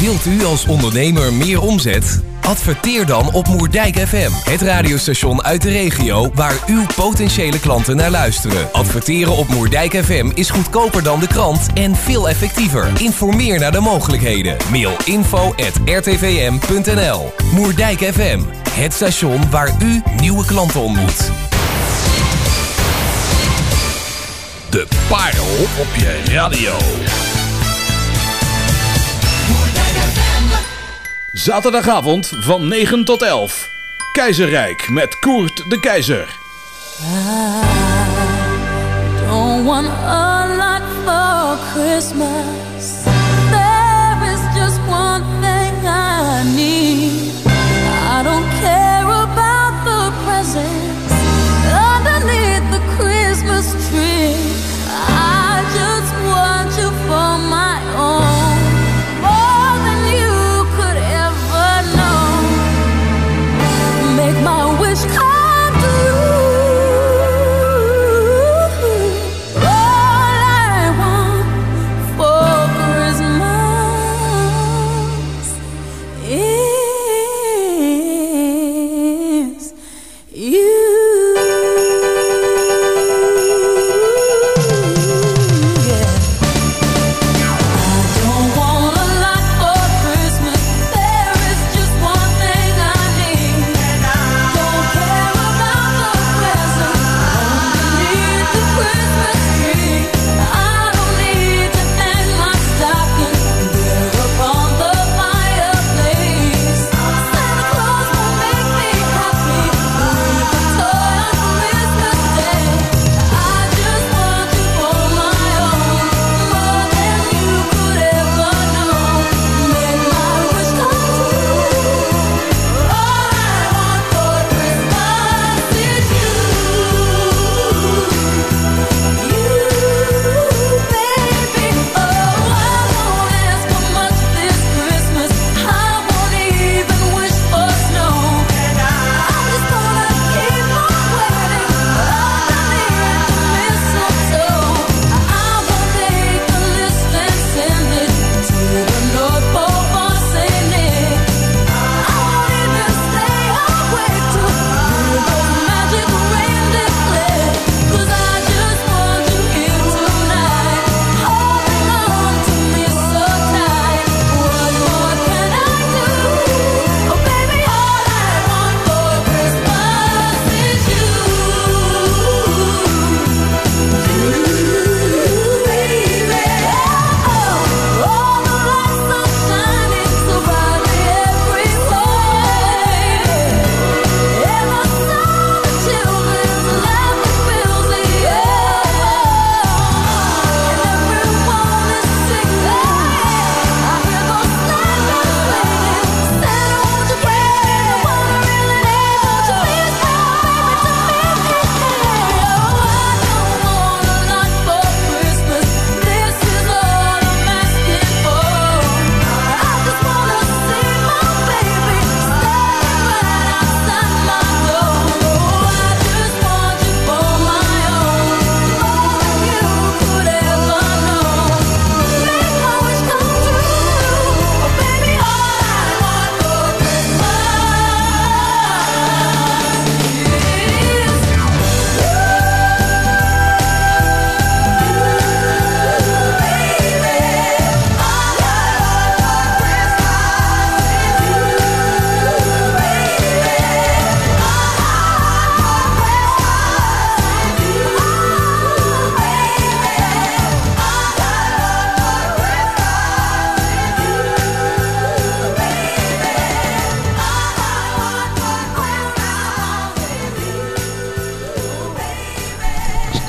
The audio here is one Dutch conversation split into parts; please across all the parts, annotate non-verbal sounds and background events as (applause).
Wilt u als ondernemer meer omzet? Adverteer dan op Moerdijk FM, het radiostation uit de regio waar uw potentiële klanten naar luisteren. Adverteren op Moerdijk FM is goedkoper dan de krant en veel effectiever. Informeer naar de mogelijkheden. Mail info@rtvm.nl. Moerdijk FM, het station waar u nieuwe klanten ontmoet. De parel op je radio. Zaterdagavond van 9 tot 11. Keizerrijk met Koert de Keizer. I want a lot for Christmas.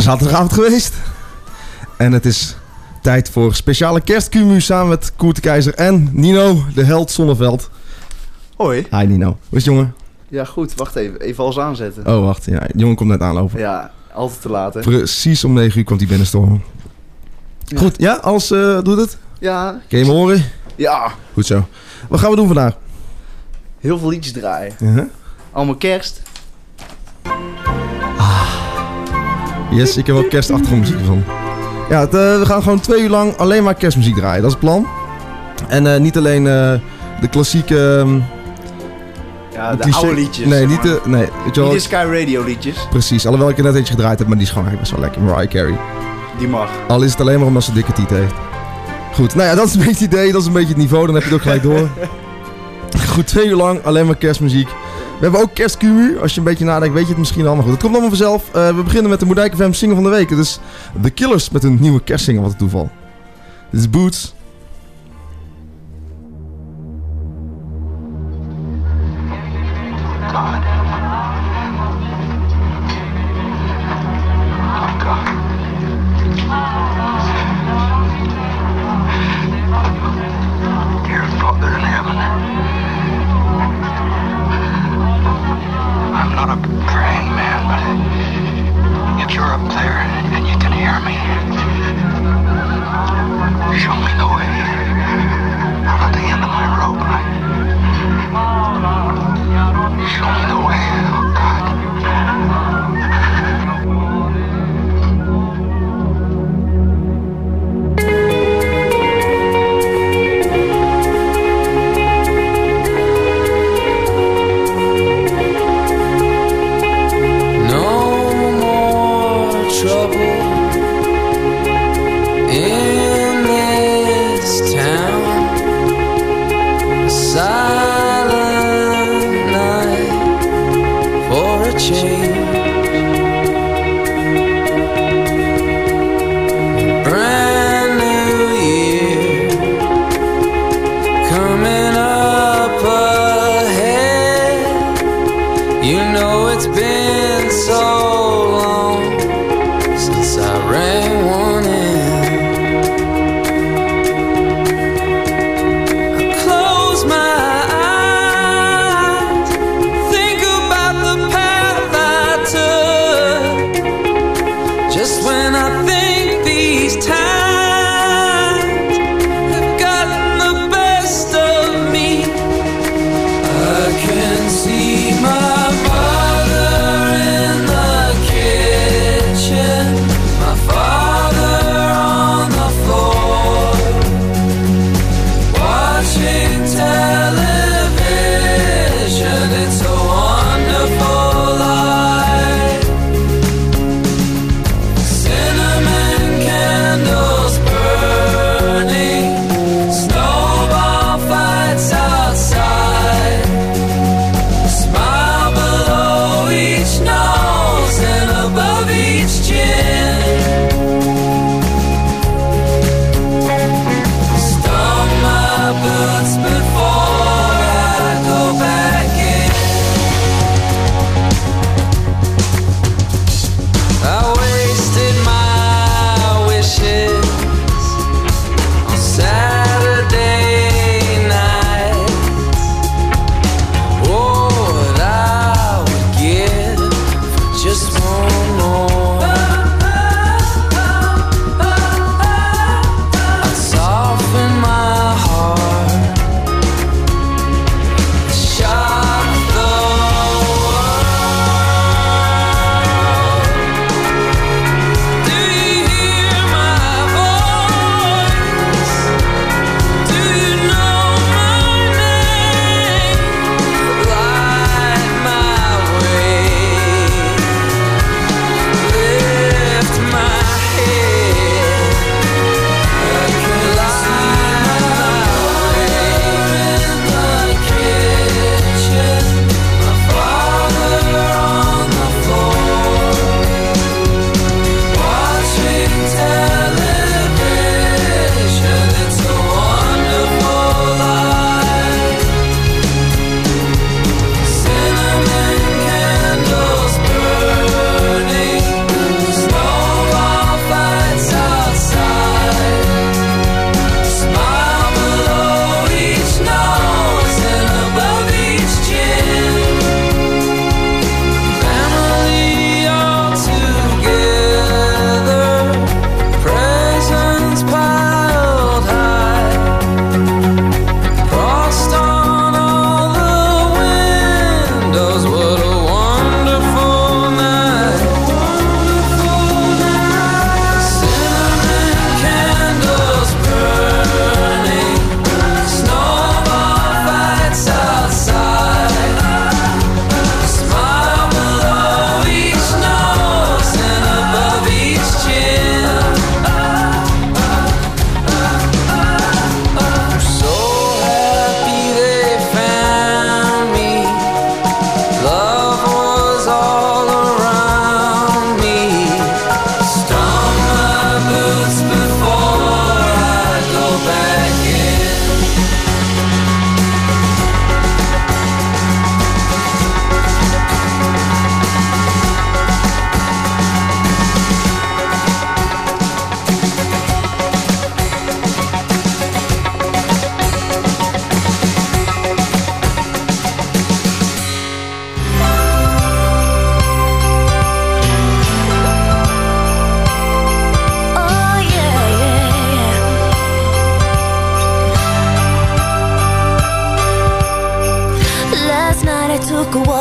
zaterdagavond geweest. En het is tijd voor speciale kerstcumu samen met Koert Keizer en Nino, de held Zonneveld. Hoi. Hi Nino. Hoe is het, jongen? Ja, goed. Wacht even. Even alles aanzetten. Oh, wacht. Ja, de jongen komt net aanlopen. Ja, altijd te laat. Precies om 9 uur kwam hij binnenstormen. Goed. Ja, alles eh, doet het? Ja. Kun je me horen? Ja. Goed zo. Wat gaan we doen vandaag? Heel veel liedjes draaien. Allemaal kerst. Yes, ik heb ook kerstachtergrondmuziek van. Ja, eh, we gaan gewoon twee uur lang alleen maar kerstmuziek draaien. Dat is het plan. En eh, niet alleen eh, de klassieke... Ehm, ja, de, oude liedjes. Nee, niet de... Nee, weet je wel, niet Sky Radio liedjes. Precies, alhoewel ik er net eentje gedraaid heb, maar die is gewoon eigenlijk best wel lekker. Mariah Carey. Die mag. Al is het alleen maar omdat ze dikke tieten. heeft. Goed, nou ja, dat is een beetje het idee, dat is een beetje het niveau. Dan heb je het ook gelijk door. (laughs) Goed, twee uur lang alleen maar kerstmuziek. We hebben ook kerstcumu. Als je een beetje nadenkt, weet je het misschien allemaal goed. Het komt allemaal vanzelf. Eh, we beginnen met de Moerdijk FM single van de week. Het is The Killers met hun nieuwe kerstsingle, wat een toeval. Dit is Boots.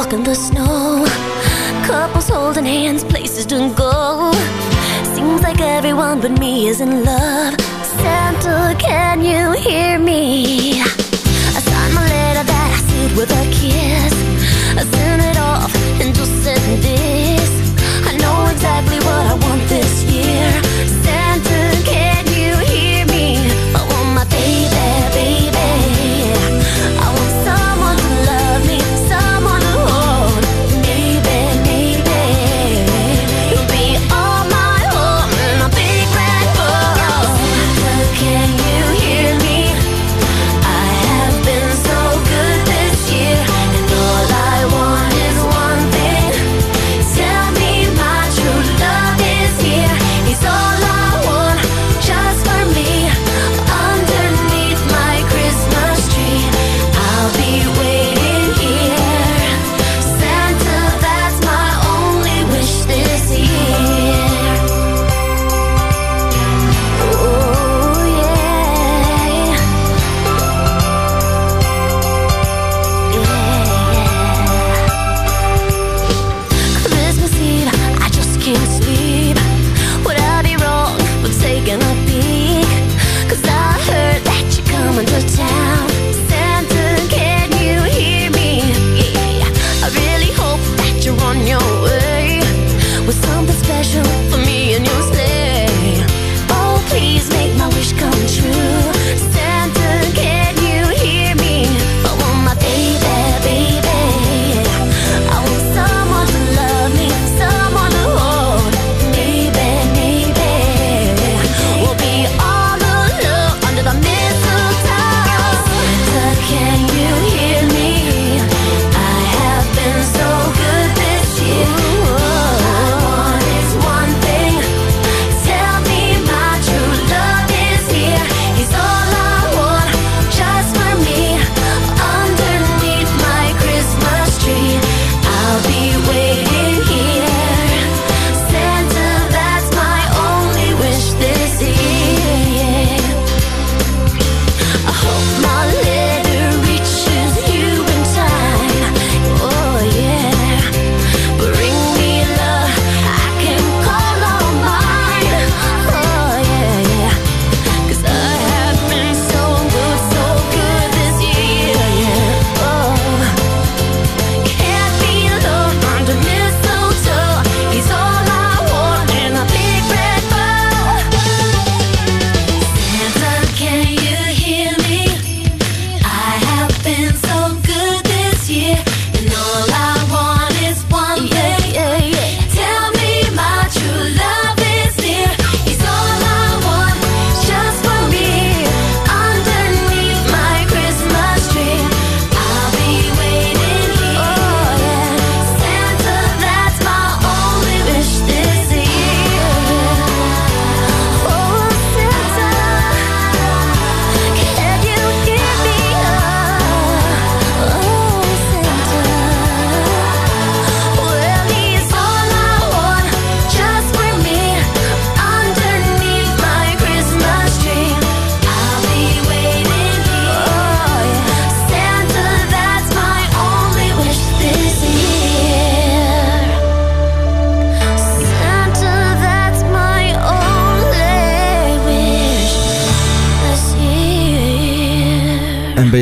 walk in the snow. Couples holding hands, places to go. Seems like everyone but me is in love. Santa, can you hear me?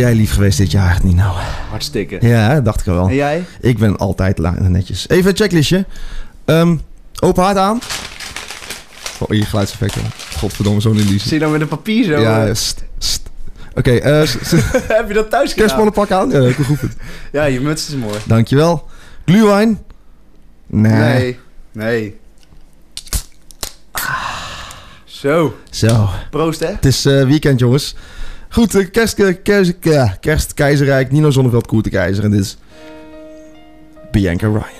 jij lief geweest dit jaar, niet nou? Hartstikke. Ja, dacht ik wel. En jij? Ik ben altijd netjes. Even een checklistje. Ehm, open hard aan. Oh, je geluidseffecten. Godverdomme, zo'n illusie. Zit je dan met een papier zo? Ja. Oké, eh, (laughs) heb je dat thuis gedaan? pakken aan? Ja, ik goed. ja, je muts is mooi. Dankjewel. Gluwijn? Nee. Nee. nee. Ah, zo. Zo. Proost, hè? Het is eh, weekend, jongens. Goed, eh, kerst, eh, kerst, kerst, Keizerrijk, Nino Zonneveld, Koert Keizer. En dit is Bianca Ryan.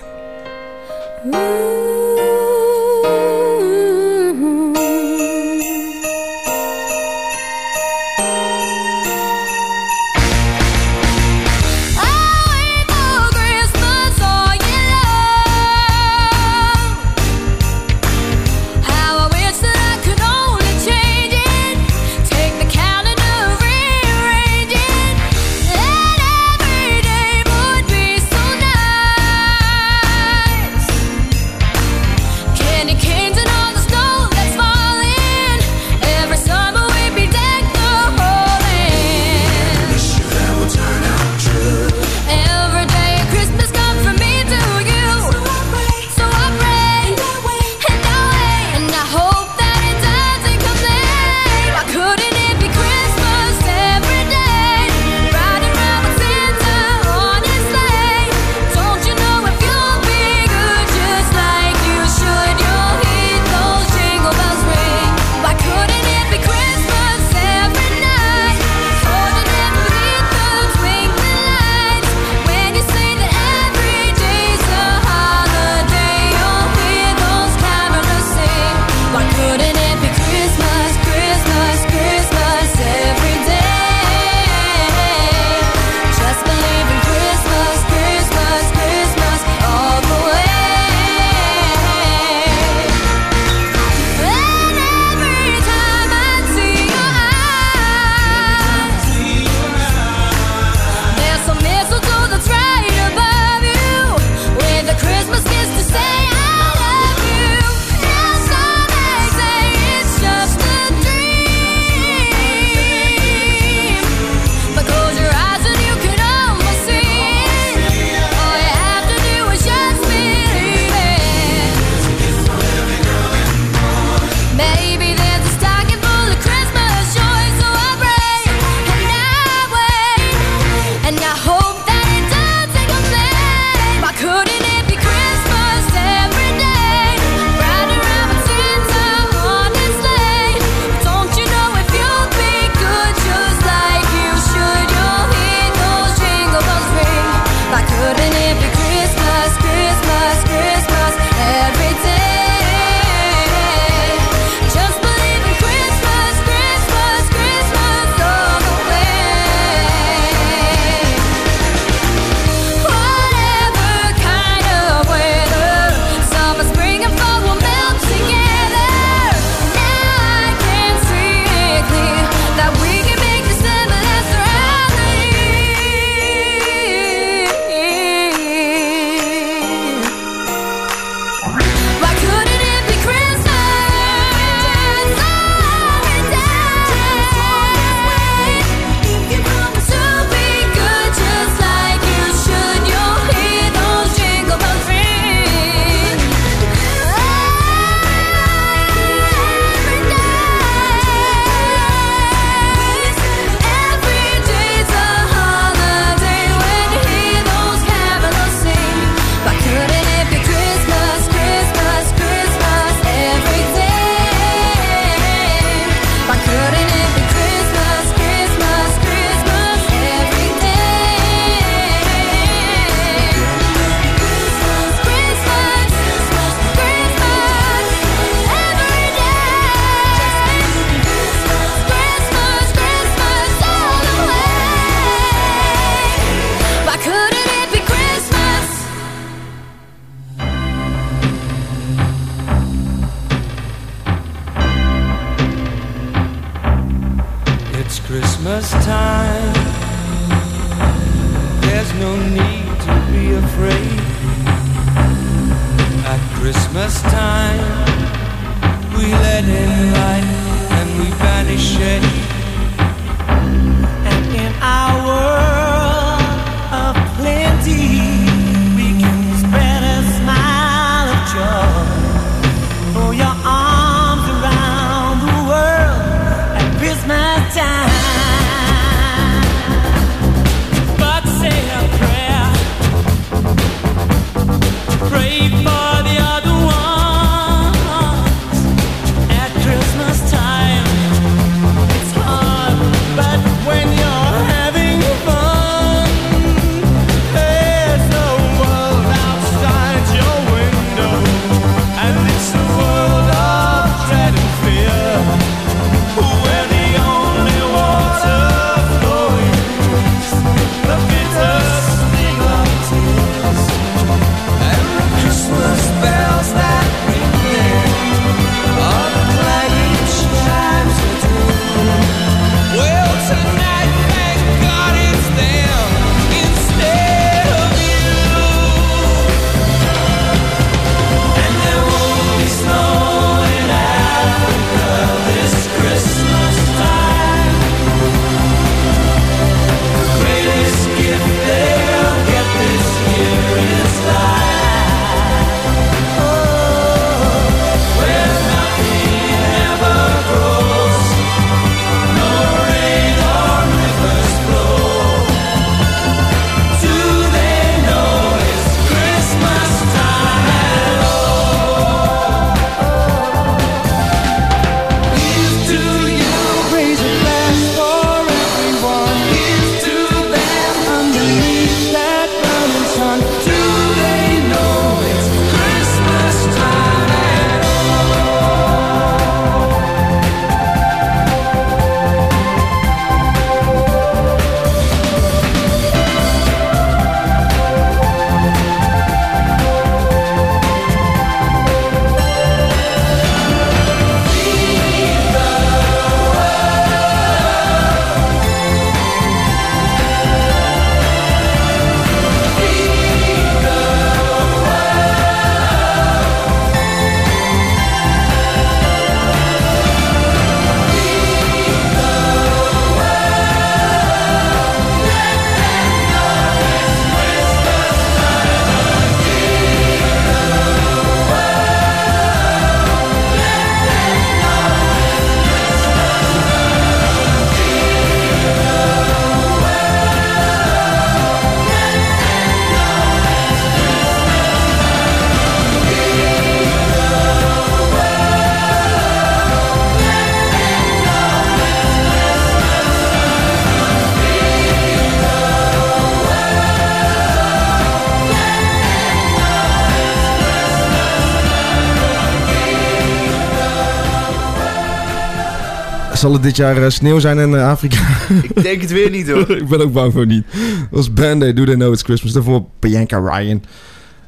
Zal het dit jaar eh, sneeuw zijn in eh, Afrika? (laughs) Ik denk het weer niet hoor. (laughs) ik ben ook bang voor niet. Dat was Band-Aid, Do They Know It's Christmas. Daarvoor Bianca Ryan.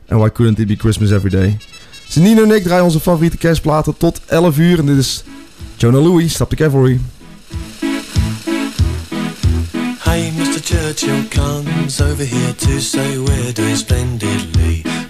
And Why Couldn't It Be Christmas Every Day. Zijn en ik draaien onze favoriete kerstplaten tot 11 uur. En dit is Jonah Louie. Stop the Cavalry. Hey Mr Churchill comes over here to say we're doing splendidly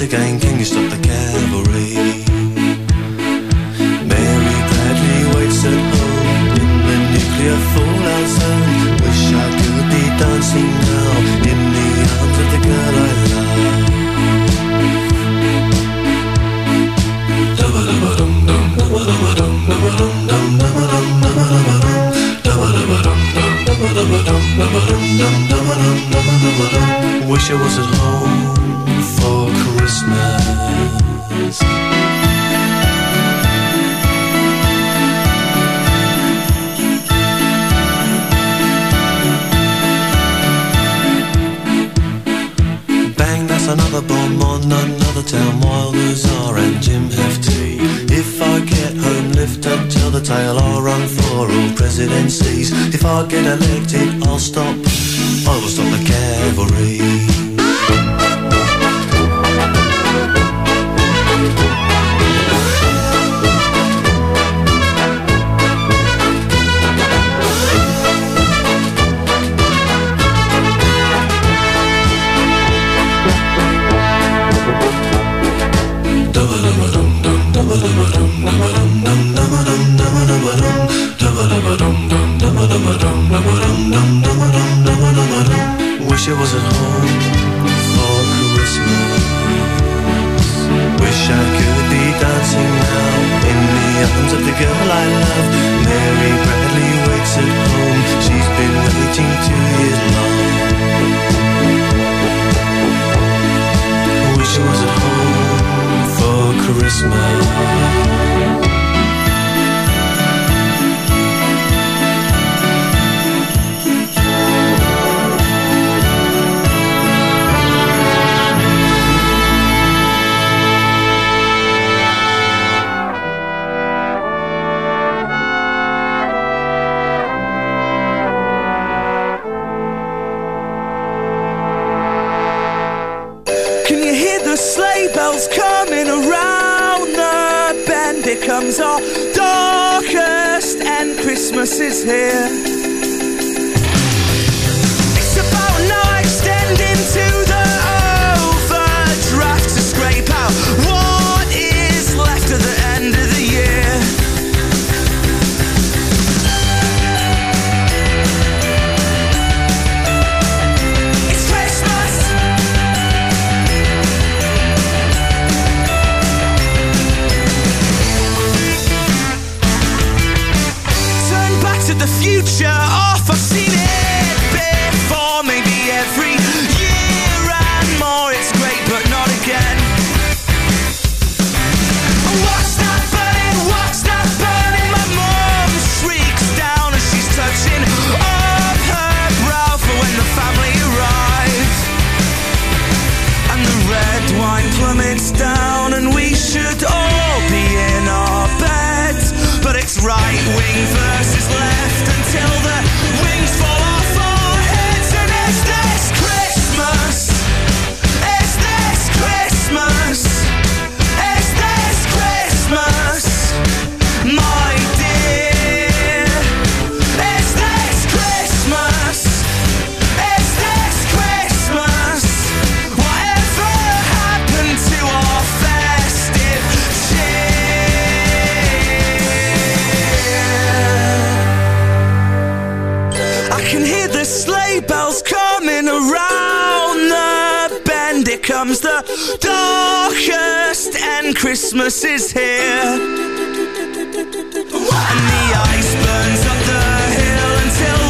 the gang king Darkest and Christmas is here. And the ice burns up the hill until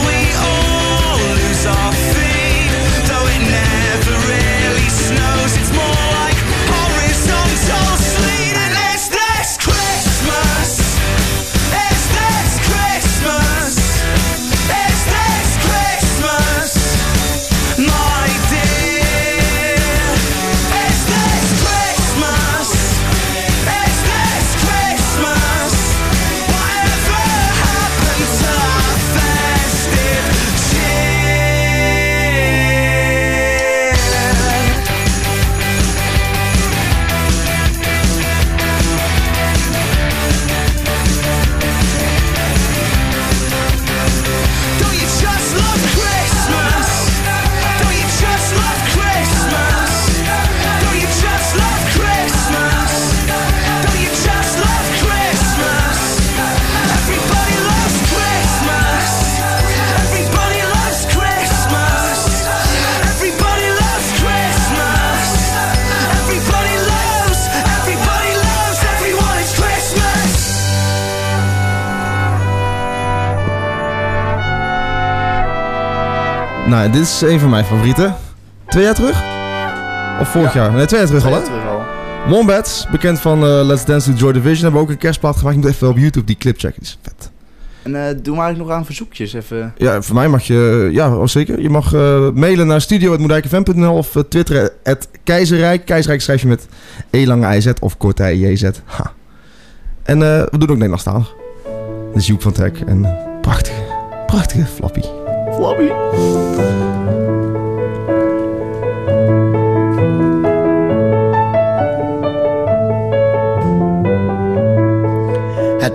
Eh, dit is een van mijn favorieten. Twee jaar terug? Of vorig jaar? Nee, twee jaar terug al, hè? Bekend van eh, Let's Dance to Joy Division, hebben ook een kerstplaat gemaakt. Ik moet even op YouTube die clip checken, is vet. En uh, doe maar nog aan verzoekjes even. Ja, voor mij mag je, ja, oh, zeker. Je mag mailen naar studio.moedijkenfan.nl of twitteren at keizerrijk. Keizerrijk schrijf je met E lange IZ of korte z. Ha. En we doen ook Nederlandstalig. Dit is Joep van Tech en prachtige, prachtige Flappy. Flappy.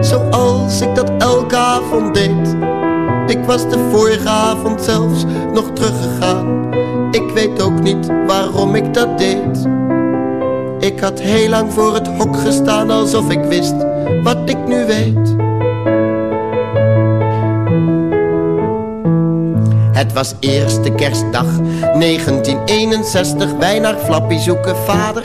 zoals ik dat elke avond deed. Ik was de vorige avond zelfs nog teruggegaan. Ik weet ook niet waarom ik dat deed. Ik had heel lang voor het hok gestaan alsof ik wist wat ik nu weet. Het was eerste kerstdag 1961, wij naar Flappy zoeken vader.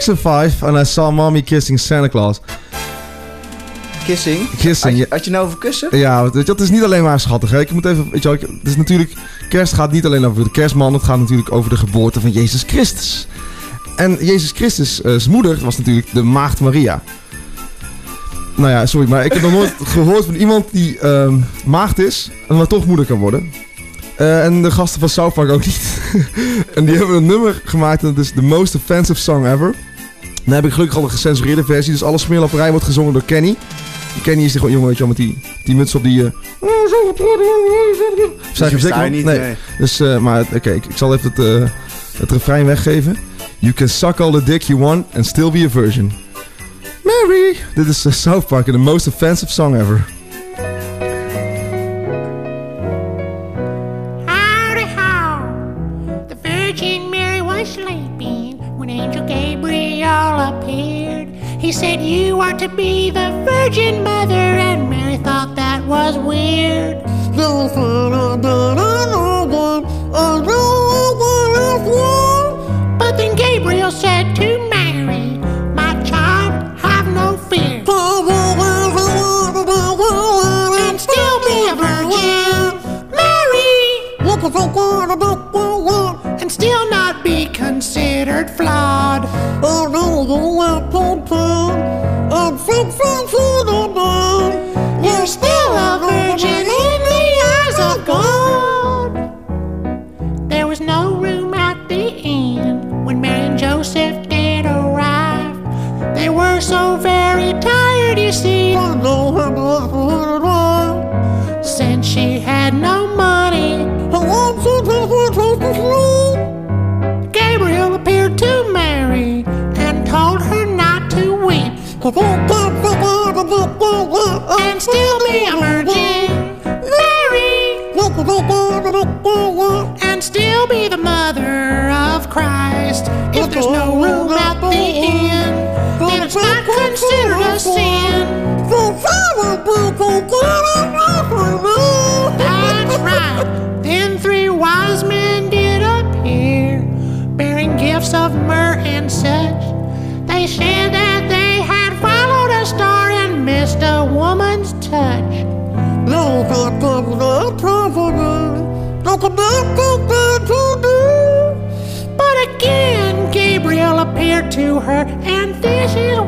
Jackson 5 and I saw mommy kissing Santa Claus. Kissing? Kissing, Had je, ja. had je nou over kussen? Ja, weet je, dat is niet alleen maar schattig. Hè? Ik moet even, weet je, het is natuurlijk, kerst gaat niet alleen over de kerstman, het gaat natuurlijk over de geboorte van Jezus Christus. En Jezus Christus, zijn moeder, was natuurlijk de maagd Maria. Nou ja, sorry, maar ik heb nog nooit (laughs) gehoord van iemand die ehm, maagd is en maar toch moeder kan worden. Eh, en de gasten van South Park ook niet. (laughs) en die hebben een nummer gemaakt en dat is The Most Offensive Song Ever. Dan heb ik gelukkig al een gecensureerde versie, dus alle smeerlapperij wordt gezongen door Kenny. Kenny is die gewoon jongen, weet je wel, met die, die muts op die... eh Dus je niet, nee. nee. Dus, eh, maar oké, ik, ik zal even het, eh, het refrein weggeven. You can suck all the dick you want and still be a virgin. Mary! Dit is South Park en the most offensive song ever. Still be a! And still be the mother of Christ. If there's no room at the inn, then it's not considered a sin. That's right. Then three wise men did appear, bearing gifts of myrrh and such. They said But again, Gabriel appeared to her, and this is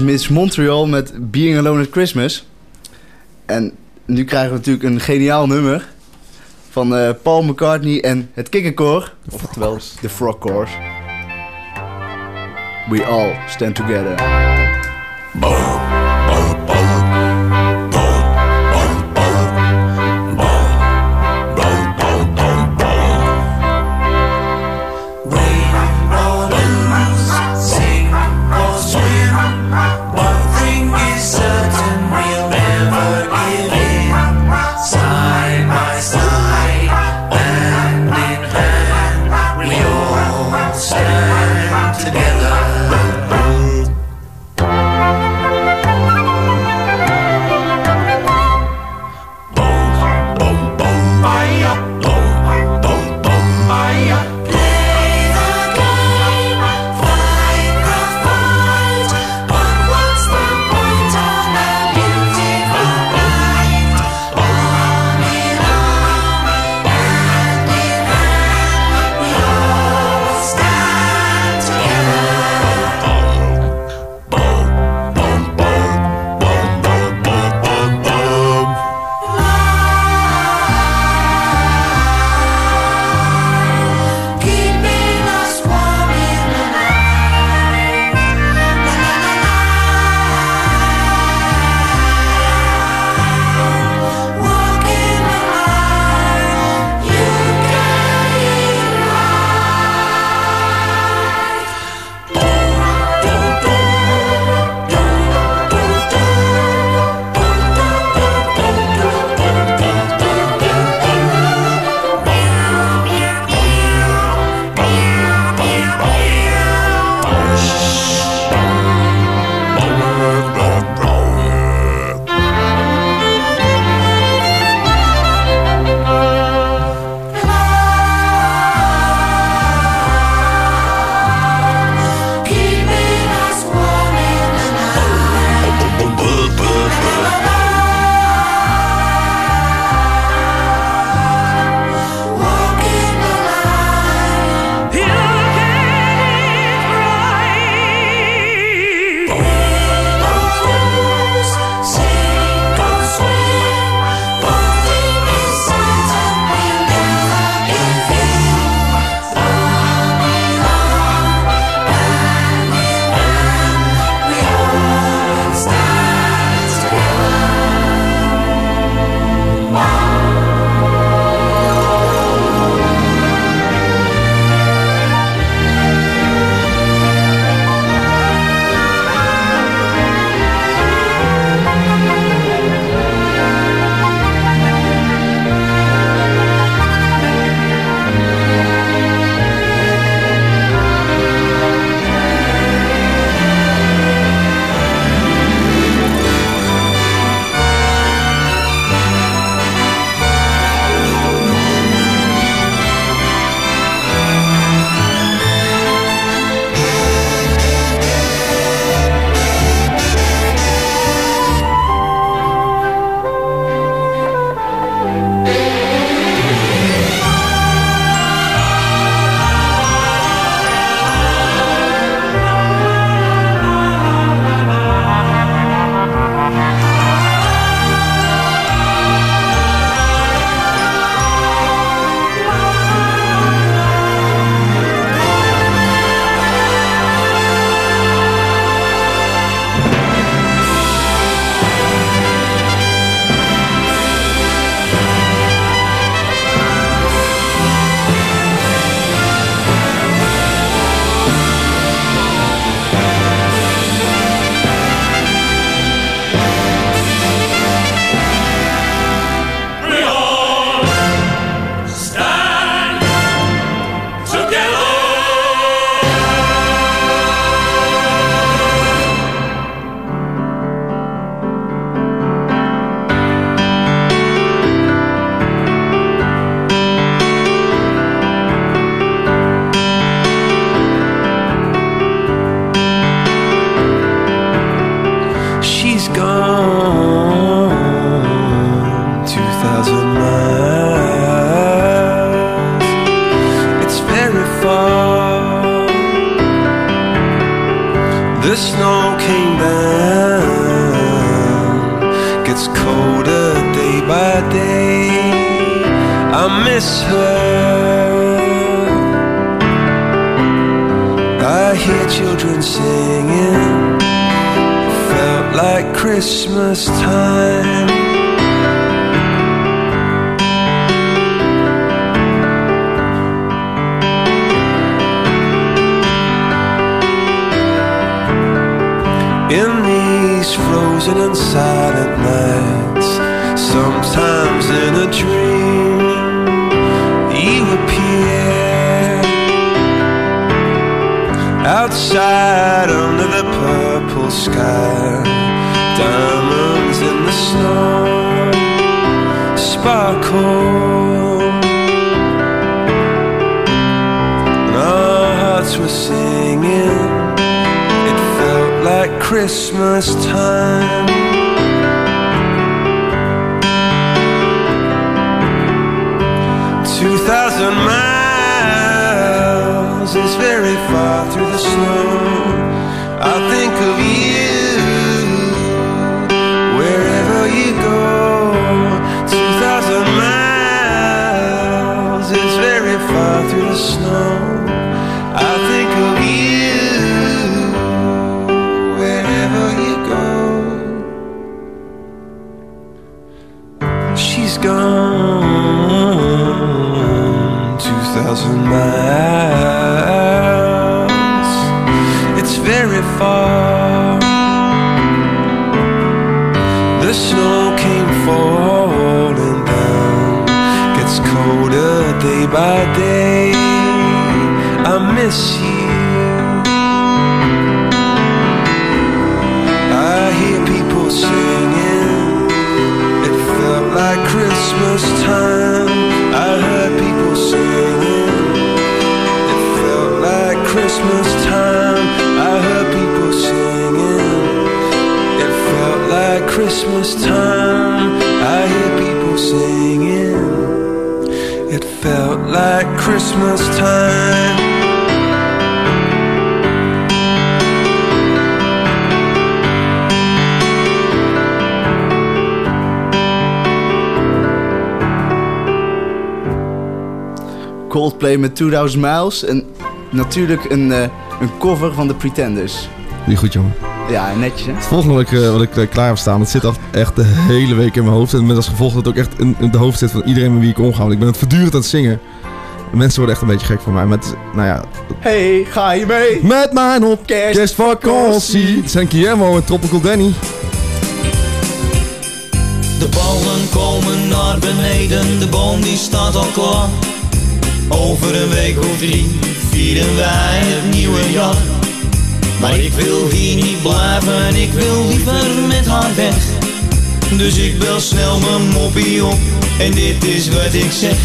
was Miss Montreal met Being Alone at Christmas. En nu krijgen we natuurlijk een geniaal nummer van eh, Paul McCartney en het Kikkerkoor. Oftewel de Frog Chorus. We all stand together. Sing together. Thousand miles is very far through the snow. I think of you far. The snow came falling down. Gets colder day by day. I miss you. I hear people singing. It felt like Christmas time. Christmas time. I hear people singing. It felt like Christmas time. Coldplay met 2000 Miles. En natuurlijk een, eh, een cover van de Pretenders. Je goed, jongen. Ja, netjes hè? Het volgende wat ik, eh, wat ik eh, klaar heb staan, dat zit al echt de hele week in mijn hoofd. En met als gevolg dat het ook echt in, in de hoofd zit van iedereen met wie ik omga. Want ik ben het voortdurend aan het zingen. En mensen worden echt een beetje gek van mij. Met, nou ja, Hey, ga je mee? met mijn op kerstvakantie. Het zijn Guillermo en Tropical Danny. De ballen komen naar beneden, de boom die staat al klaar. Over een week of drie vieren wij het nieuwe jaar. Maar ik wil hier niet blijven, ik wil liever met haar weg. Dus ik bel snel mijn moppie op en dit is wat ik zeg.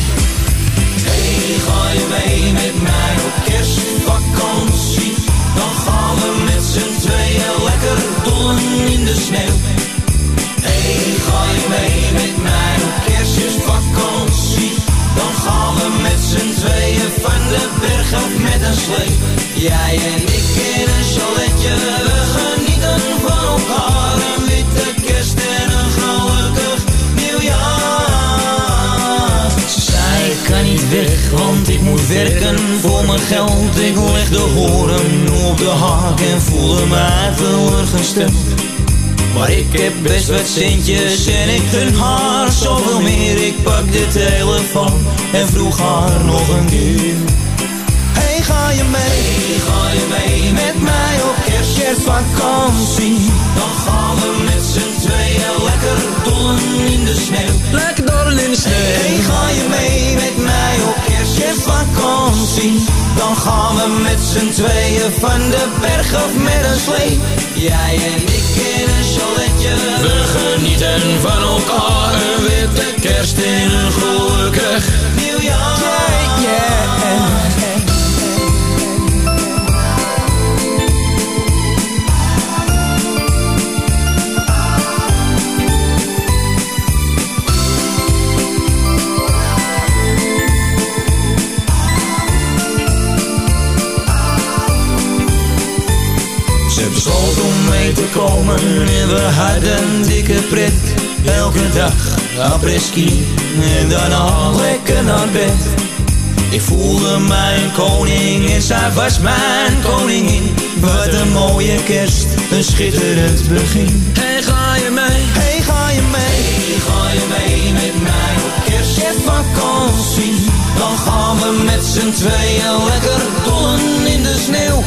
Hey, ga je mee met mij op kerstvakantie? Dan gaan we met z'n tweeën lekker dollen in de sneeuw. Hey, ga je mee met mij op kerstvakantie? Dan gaan we met z'n tweeën van de berg af met een slee. Jij en ik in een chaletje, we genieten van elkaar. Een witte kerst en een gelukkig nieuwjaar. Ze zei, ik kan niet weg, want ik moet werken voor mijn geld. Ik leg de horen op de haak en voelde mij teleurgesteld. Maar ik heb best wat centjes en ik gun haar zoveel meer. Ik pak de telefoon en vroeg haar nog een keer. Hey, ga je mee? Hey, ga je mee met mij op kerst, kerstvakantie? Dan gaan we met z'n tweeën lekker dollen in de sneeuw. Lekker dollen in de sneeuw. Hey, ga je mee met mij op kerst, kerstvakantie? Dan gaan we met z'n tweeën van de berg af met een slee. Jij en ik in een chaletje. We genieten van elkaar. Een witte kerst in een gelukkig Besloot om mee te komen en we hadden dikke pret. Elke dag apres-ski en daarna lekker naar bed. Ik voelde mij een koning en zij was mijn koningin. Wat een mooie kerst, een schitterend begin. Hey, ga je mee? Hey, ga je mee? Hey, ga je mee met mij op kerstvakantie? Dan gaan we met z'n tweeën lekker dollen in de sneeuw.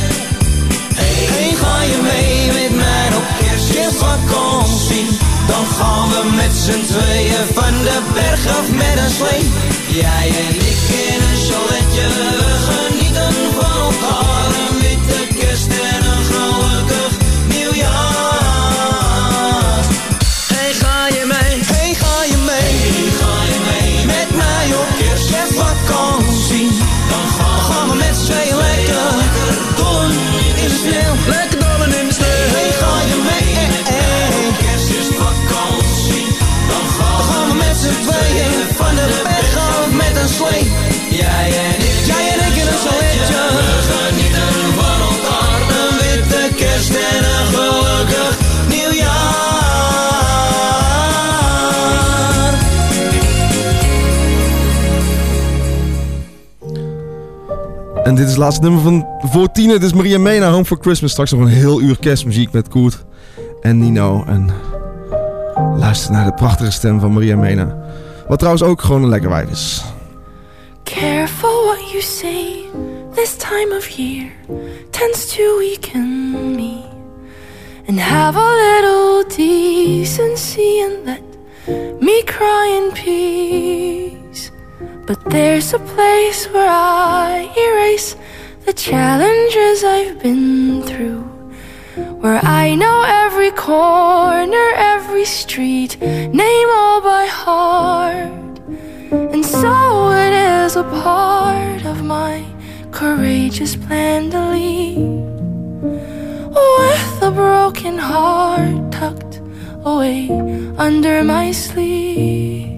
Je mee met mij op kerstvakantie? Dan gaan we met z'n tweeën van de berg af met een slee. Jij en ik in een chaletje, we genieten van elkaar. En dit is het laatste nummer van voor tien. Dit is Maria Mena, Home for Christmas. Straks nog een heel uur kerstmuziek met Koert en Nino. En luister naar de prachtige stem van Maria Mena. Wat trouwens ook gewoon een lekker wijf is. Careful what you say. This time of year tends to weaken me. And have a little decency and let me cry in peace. But there's a place where I erase the challenges I've been through. Where I know every corner, every street, name all by heart. And so it is a part of my courageous plan to leave. With a broken heart tucked away under my sleeve.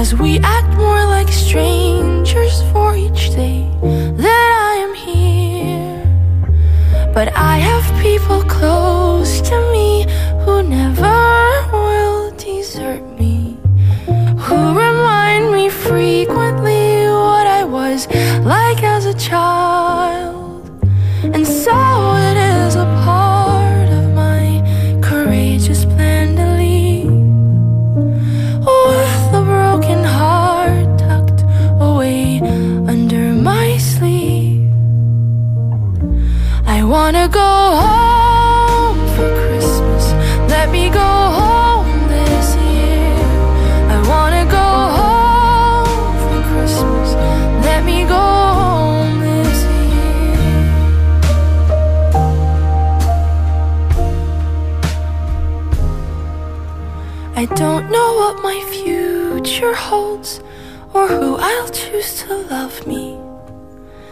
Cause we act more like strangers for each day that I am here. But I have people close to me who never will desert me. Who remind me frequently what I was like as a child. And so it is a wanna go home for Christmas. Let me go home this year. I wanna go home for Christmas. Let me go home this year. I don't know what my future holds or who I'll choose to love me.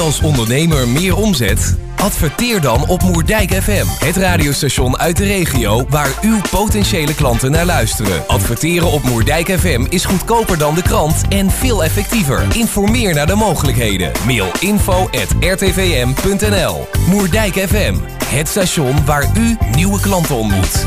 als ondernemer meer omzet? Adverteer dan op Moerdijk FM, het radiostation uit de regio waar uw potentiële klanten naar luisteren. Adverteren op Moerdijk FM is goedkoper dan de krant en veel effectiever. Informeer naar de mogelijkheden. Mail info@rtvm.nl. Moerdijk FM, het station waar u nieuwe klanten ontmoet.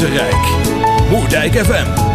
Keizerrijk. Moerdijk FM.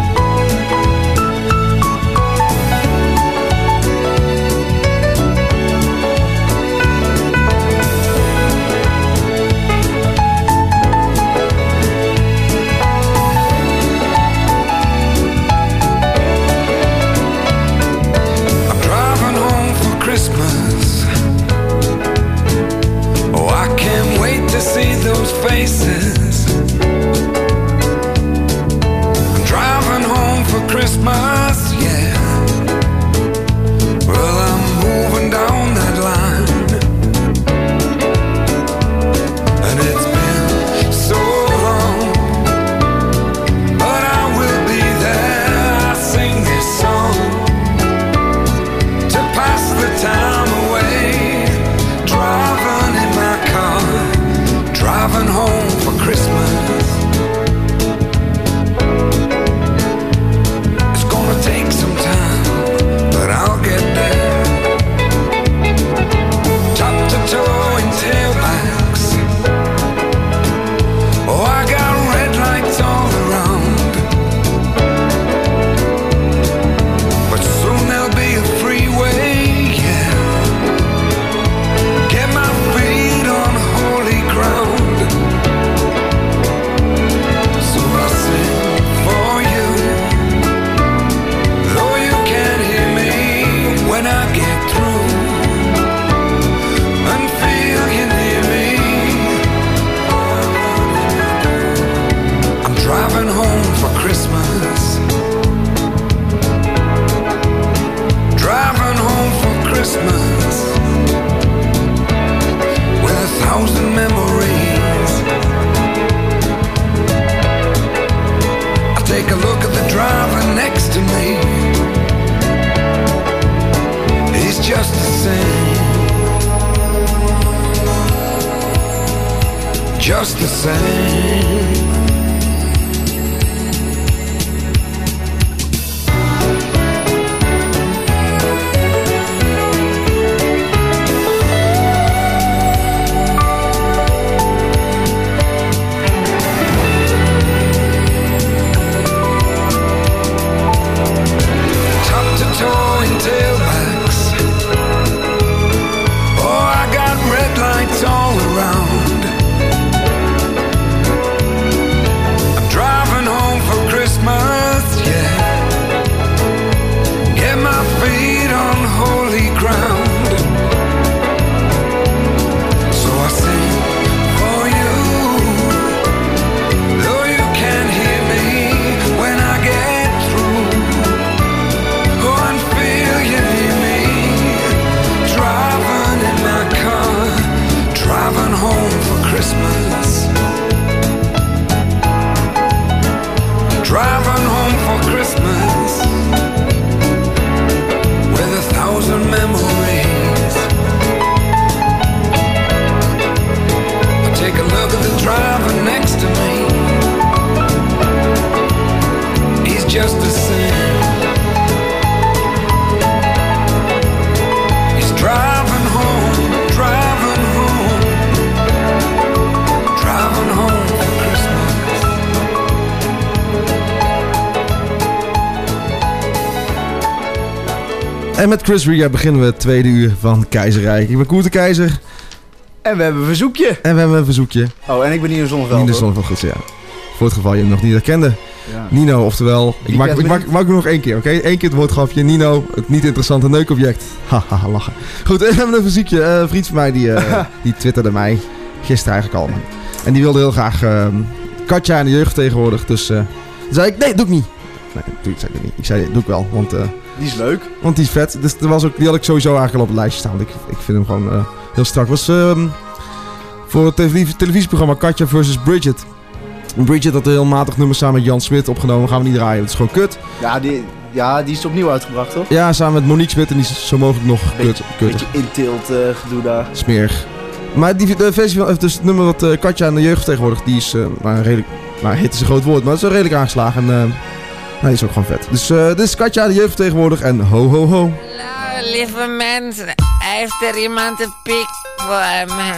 En met Chris Ria beginnen we het tweede uur van Keizerrijk. Ik ben Koert de Keizer. En we hebben een verzoekje. En we hebben een verzoekje. Oh, en ik ben Nino Zonneveld. Nino. Zonneveld, goed, ja. Voor het geval je hem nog niet herkende. Ja. Nino, oftewel... Ik maak, ik maak, maak hem nog één keer, oké? Eén keer het woordgrapje. Nino, het niet interessante neukobject. (laughs) Haha, lachen. Goed, en we hebben een verzoekje. Eh, een vriend van mij die, eh, (laughs) die twitterde mij gisteren eigenlijk al. En die wilde heel graag ehm, Katja in de jeugd tegenwoordig. Dus eh, zei ik, nee, doe ik niet. Nee, doe ik, zei ik niet. Ik zei, doe ik wel, want... eh, Die is leuk. want die is vet. Dus er was ook, die had ik sowieso eigenlijk al op het lijstje staan. Want ik, ik vind hem gewoon eh, heel strak. Was, ehm, Voor het televisie- televisieprogramma Katja vs. Bridget. Bridget had een heel matig nummer samen met Jan Smit opgenomen. Gaan we niet draaien, dat is gewoon kut. Ja, die, ja, die is opnieuw uitgebracht, toch? Ja, samen met Monique Smit en die is zo mogelijk nog kut, Beetje, kutter. beetje inteelt eh, gedoe daar. Smerig. Maar die, de versie van, dus het nummer wat eh, Katja aan de jeugd vertegenwoordigt, die is, eh nou, redelijk, nou, hit is een groot woord, maar het is wel redelijk aangeslagen en eh, hij is ook gewoon vet. Dus eh, dit is Katja de jeugd vertegenwoordigt en ho ho ho. Nou, lieve mensen, heeft er iemand een pik voor me?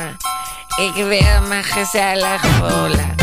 Ik wil me gezellig voelen.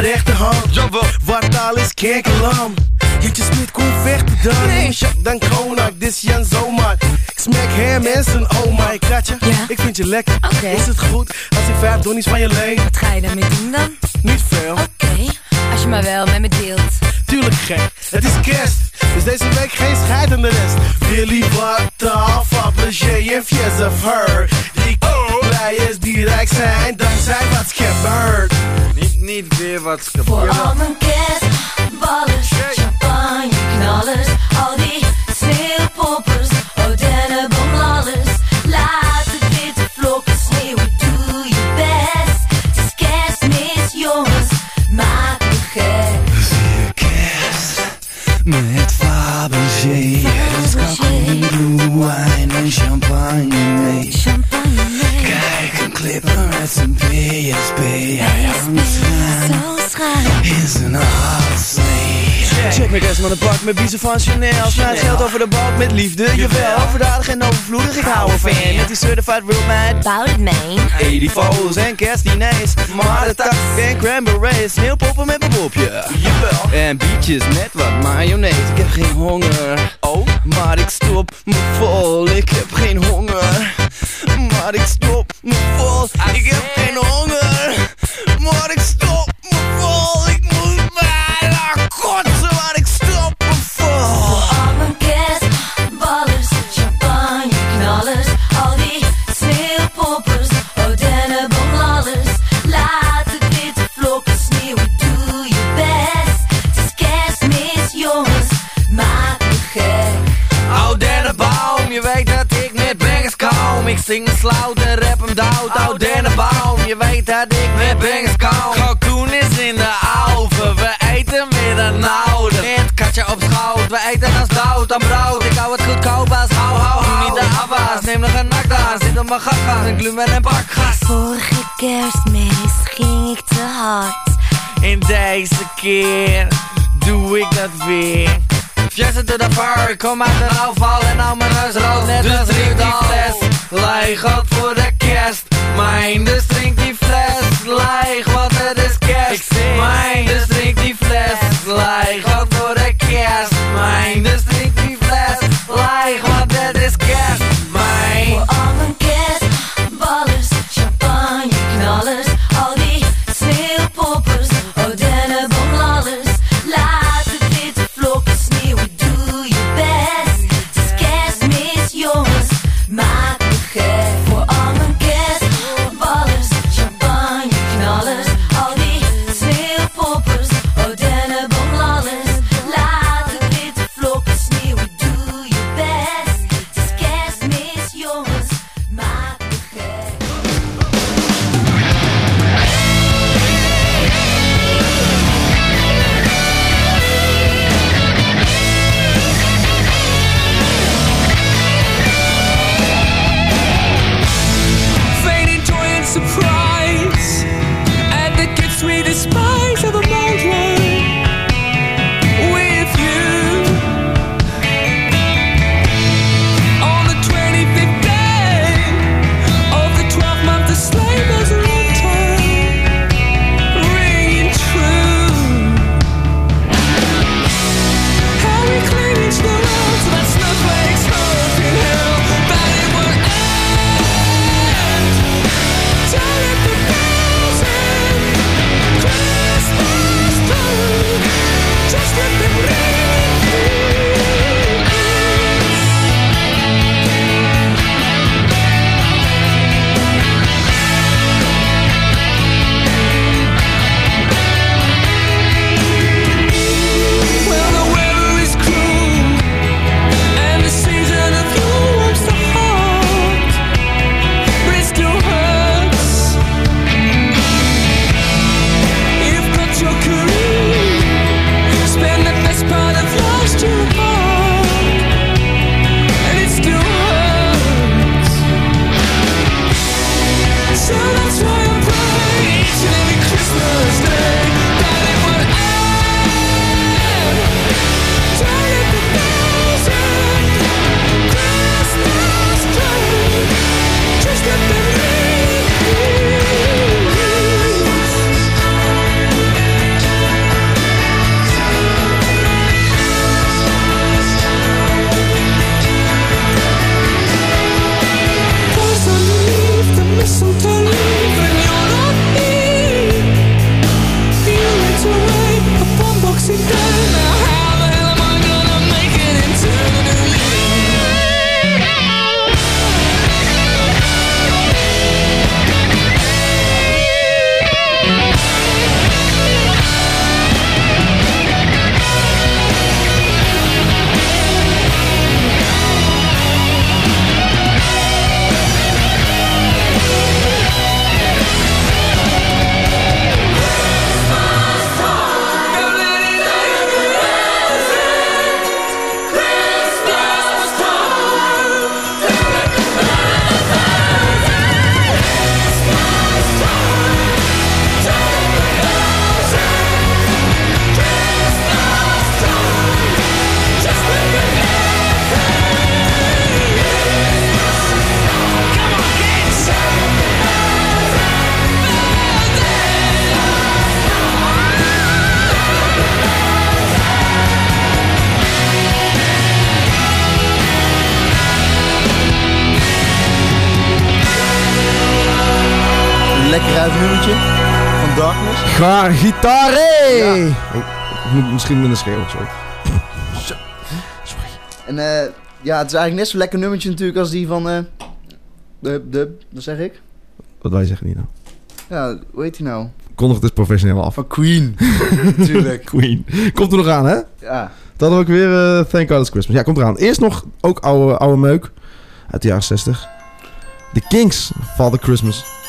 Mijn rechterhand. Wat al is kerkelam. Jeetje Smit kon vechten dan. Nee. Dan konak, dit is Jan Zomaar. Ik smek hem en zijn oma. Ik katje, ik vind je lekker. Is het goed als ik vijf donnies van je leen? Wat ga je daarmee doen dan? Niet veel. Oké, als je maar wel met me deelt. Tuurlijk gek, het is kerst. Dus deze week geen scheid aan de rest. Willy wat Fabergé en Fies of her. Die blij is die rijk zijn, dankzij wat is. Niet, weer wat Voor al mijn kerstballers, champagne knallers, al die sneeuwpoppers, oh dennenboomlallers. Laat de witte vlokken sneeuwen, doe je best. Het is kerstmis, jongens, maak me gek. Met Fabergé, kalkoen, wijn en champagne mee. Kijk, een clipper met zijn PSP. Check me rest van de pak met biezen van Chanel. Smijt geld over de balk met liefde, jawel. Overdadig en overvloedig, ik hou ervan. Met die certified real man Bout it man 80 foto's en kerstdiners. Maar de tak en cranberries. Sneeuwpoppen met mijn bobje Jawel. En bietjes met wat mayonaise. Ik heb geen honger. Oh. Maar ik stop me vol. Ik heb geen honger. Maar ik stop me vol. Ik heb geen honger. Maar ik stop zing en rap hem dood. Oud dennenbaum, je weet dat ik met bangers kom Kalkoen is in de oven, we eten met een oude Met katje op schoot, we eten als dood aan brood. Ik hou het goedkoop als hou hou hou. Niet de afwas, neem nog een nakdaas Zit op mijn gakgas, een glumen en pakgas Vorige kerstmis ging ik te hard. En deze keer doe ik dat weer. Fjessen to the fur, kom uit de afval en nou mijn neus rood. Net dus als fles Leeg wat voor de kerst. Mijn dus drink die fles. Leeg want het is kerst. Mijn dus drink die fles. Leeg misschien met een sorry. Zo. Sorry. En eh, ja, het is eigenlijk net zo lekker nummertje natuurlijk als die van... eh de, de, wat zeg ik? Wat wij zeggen niet nou. Ja, hoe heet die nou? Kondig het dus professioneel af. Van Queen. (laughs) Natuurlijk. Queen. Komt er nog aan, hè? Ja. Dan ook weer eh, Thank God It's Christmas. Ja, komt eraan. Eerst nog ook oude, oude meuk uit de jaren 60. The Kings, Father Christmas.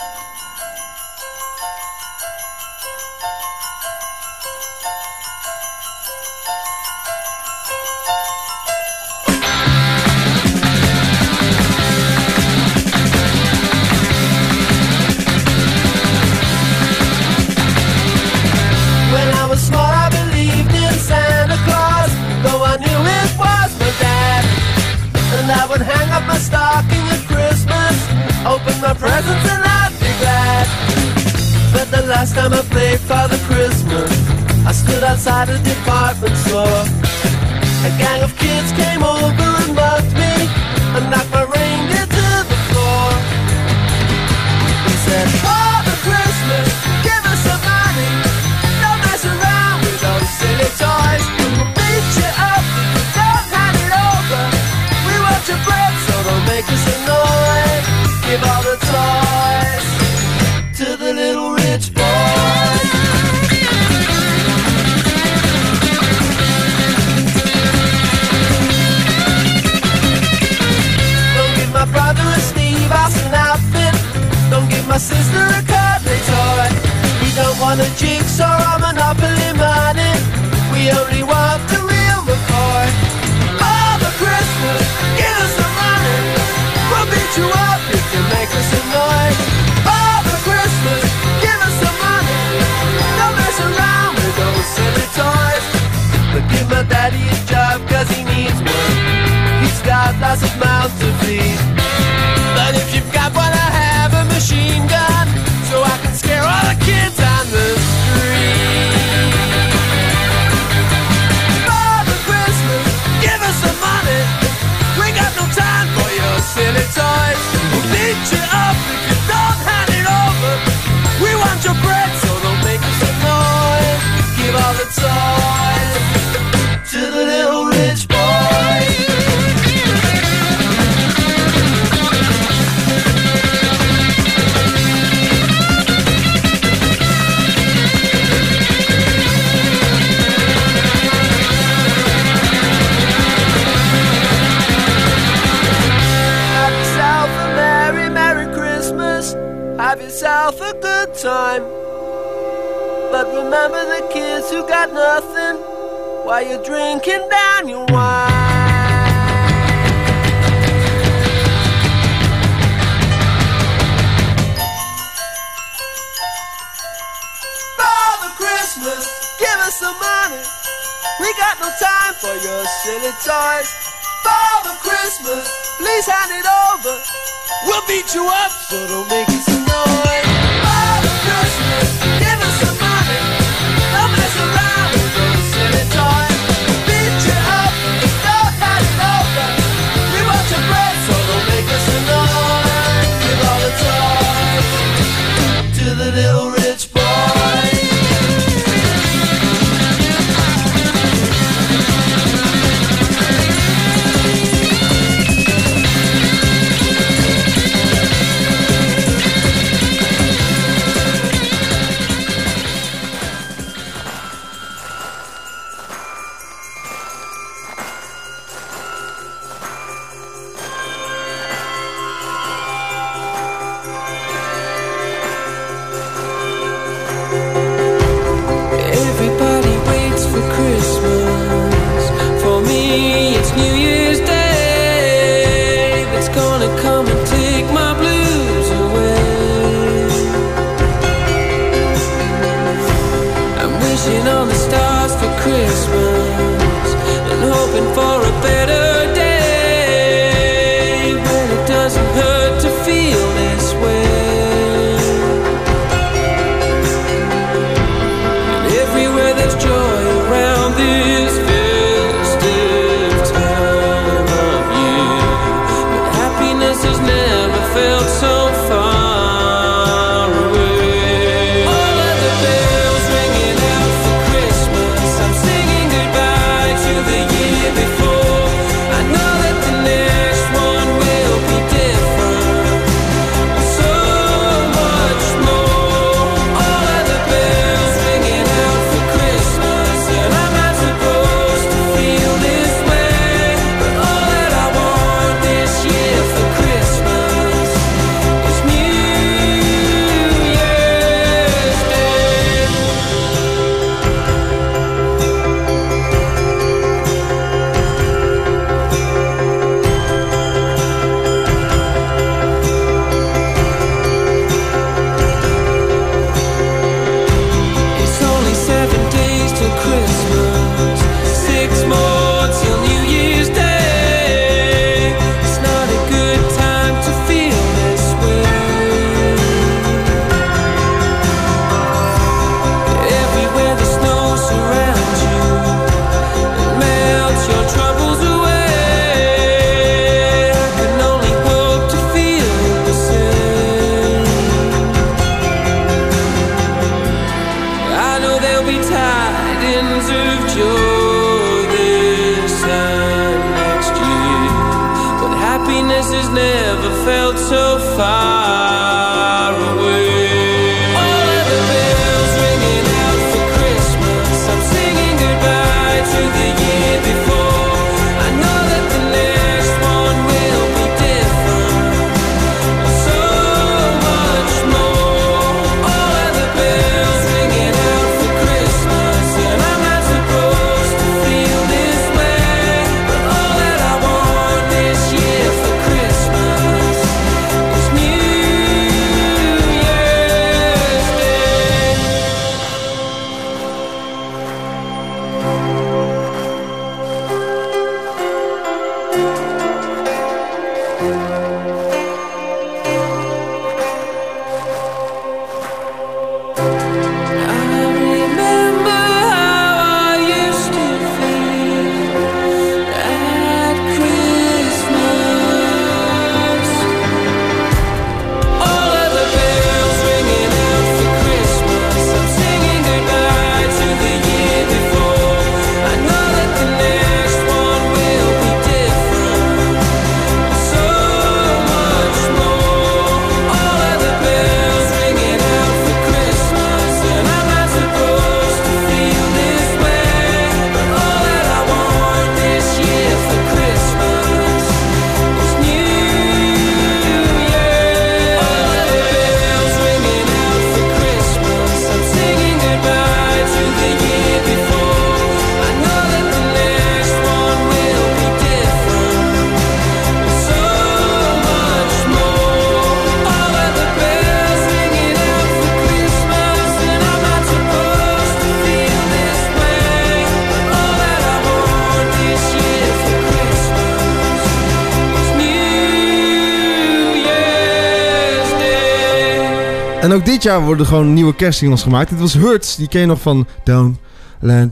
En ook dit jaar worden gewoon nieuwe kerstsingles gemaakt. Dit was Hurts, die ken je nog van Don't Let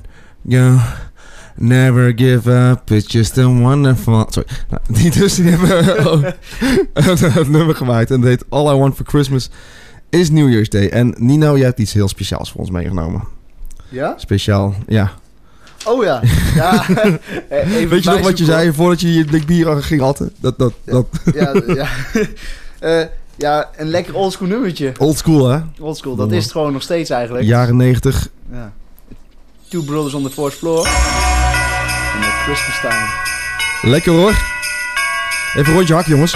Go. Never give up, it's just a wonderful... Sorry, nou, (laughs) die dus die hebben ook (laughs) het nummer gemaakt. En dat heet All I Want For Christmas is New Year's Day. En Nino, jij hebt iets heel speciaals voor ons meegenomen. Ja? Speciaal, ja. Oh ja. ja. (laughs) Even Weet je nog wat je zei voordat je je blik bier ging atten? Dat, dat, dat. Ja, ja. Eh, ja, een lekker oldschool nummertje. Old school, hè? Oldschool, dat is het gewoon nog steeds eigenlijk. Jaren 90. Ja. Two Brothers on the Fourth Floor. En Christmas Time. Lekker hoor. Even een rondje hak, jongens.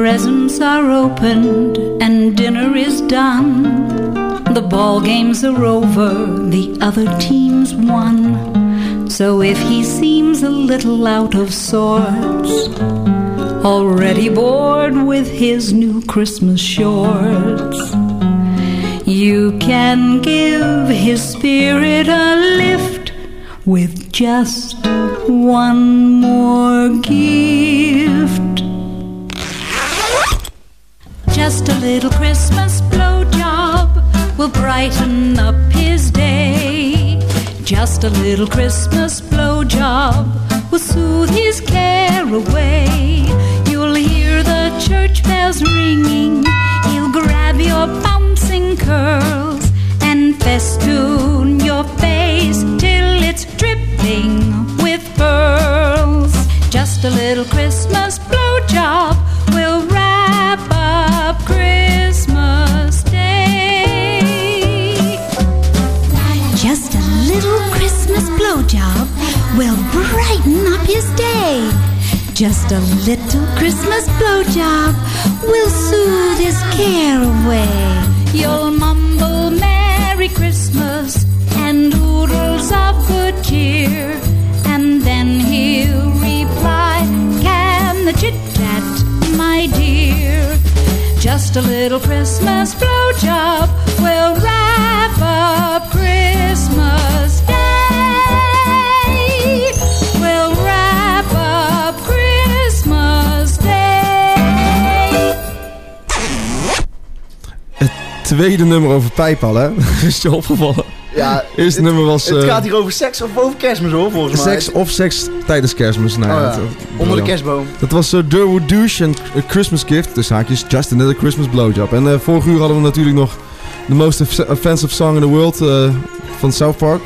Presents are opened and dinner is done. The ball games are over, the other team's won. So if he seems a little out of sorts, already bored with his new Christmas shorts, you can give his spirit a lift with just one more gift. Little Christmas blowjob will brighten up his day. Just a little Christmas blowjob will soothe his care away. You'll hear the church bells ringing. He'll grab your bouncing curls and festoon your face till it's dripping with pearls. Just a little Christmas blowjob his day. Just a little Christmas blowjob will soothe his care away. You'll mumble Merry Christmas and oodles of good cheer. And then he'll reply, Can the chit chat, my dear? Just a little Christmas blowjob will wrap up Tweede nummer over pijpallen, hè? (laughs) Is je opgevallen? Ja, Eerste nummer was... Het eh, gaat hier over seks of over kerstmis hoor, volgens mij. Seks of seks tijdens kerstmis. Nou, Oh ja, dat, eh, onder de kerstboom. Dat was uh, Durwood Douche en A Christmas Gift. Dus haakjes, Just Another Christmas Blowjob. En eh vorig uur hadden we natuurlijk nog The Most Off- Offensive Song in the World eh, van South Park.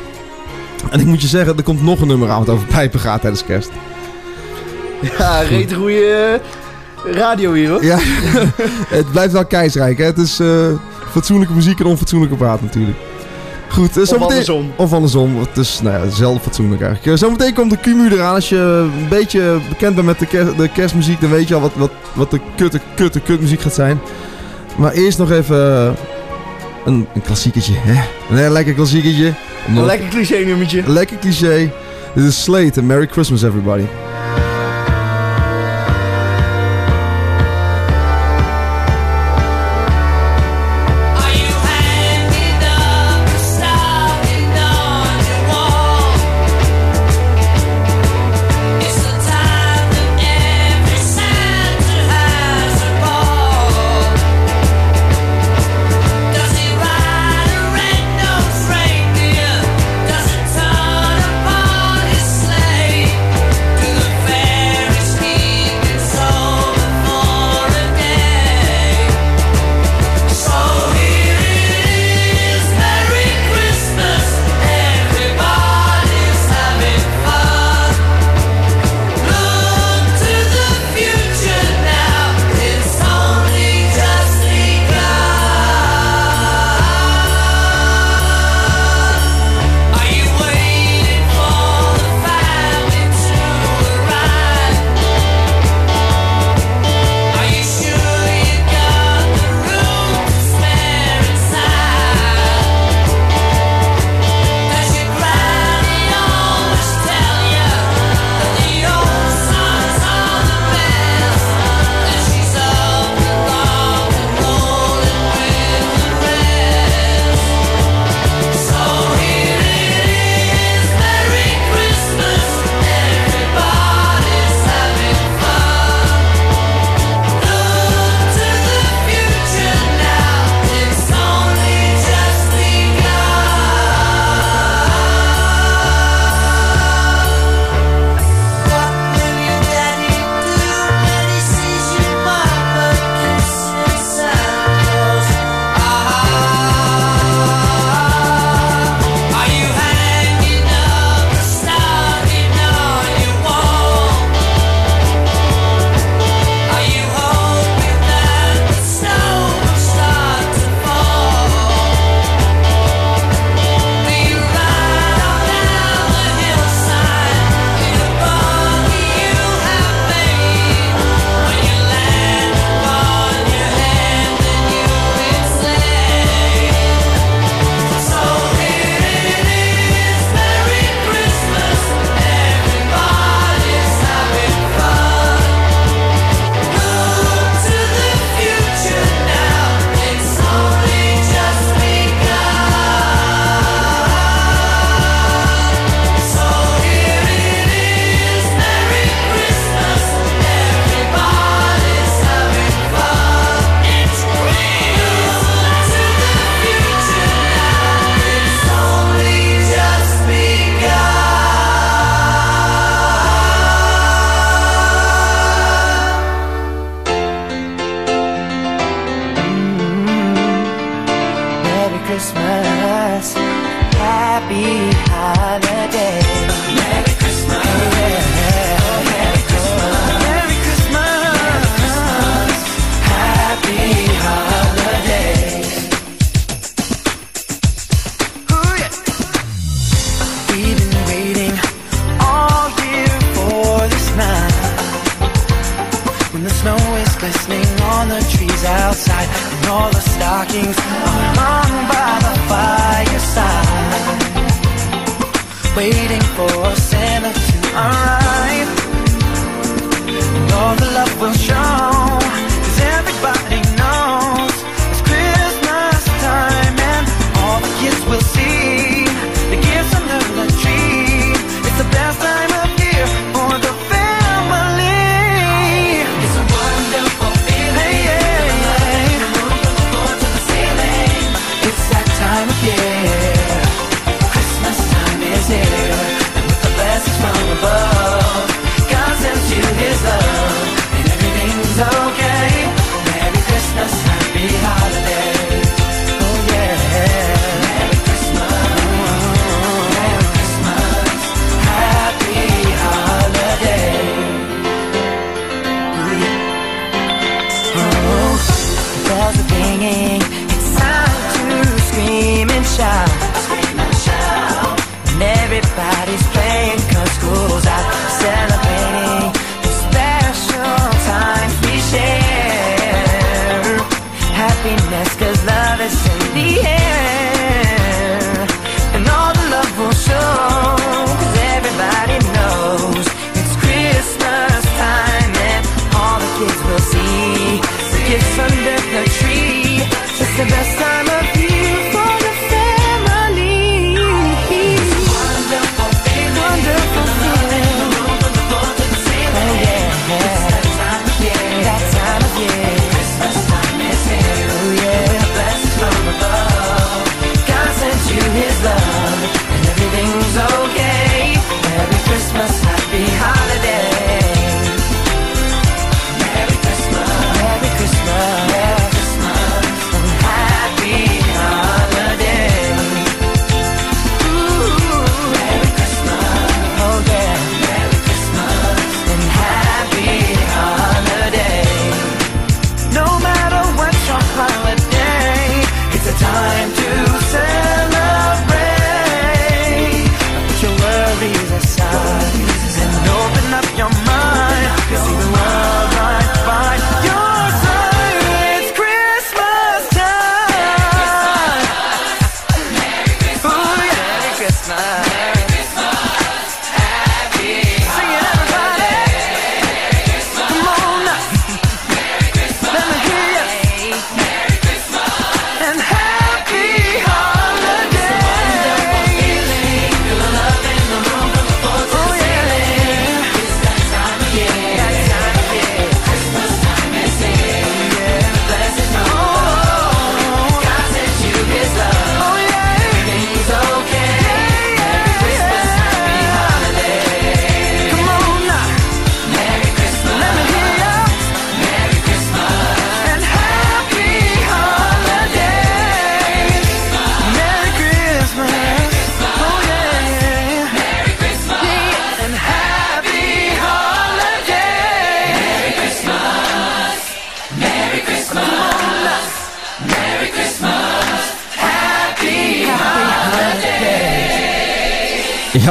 En ik moet je zeggen, er komt nog een nummer aan wat over pijpen gaat tijdens kerst. Ja, reet goede radio hier hoor. Ja, (laughs) het blijft wel keizerrijk. Hè? Het is eh, fatsoenlijke muziek en onfatsoenlijke praat natuurlijk. Goed, eh, Of zometeen- andersom. Of andersom. Het is nou ja, zelden fatsoenlijk eigenlijk. Eh, zometeen komt de Q-mu eraan. Als je een beetje bekend bent met de, de kerstmuziek, dan weet je al wat, wat, wat de kutte, kutte, kutmuziek gaat zijn. Maar eerst nog even eh, een, een klassieketje. Hè? Een lekker klassieketje. Een lekker cliché nummertje. een lekker cliché. Dit is Slate en Merry Christmas everybody.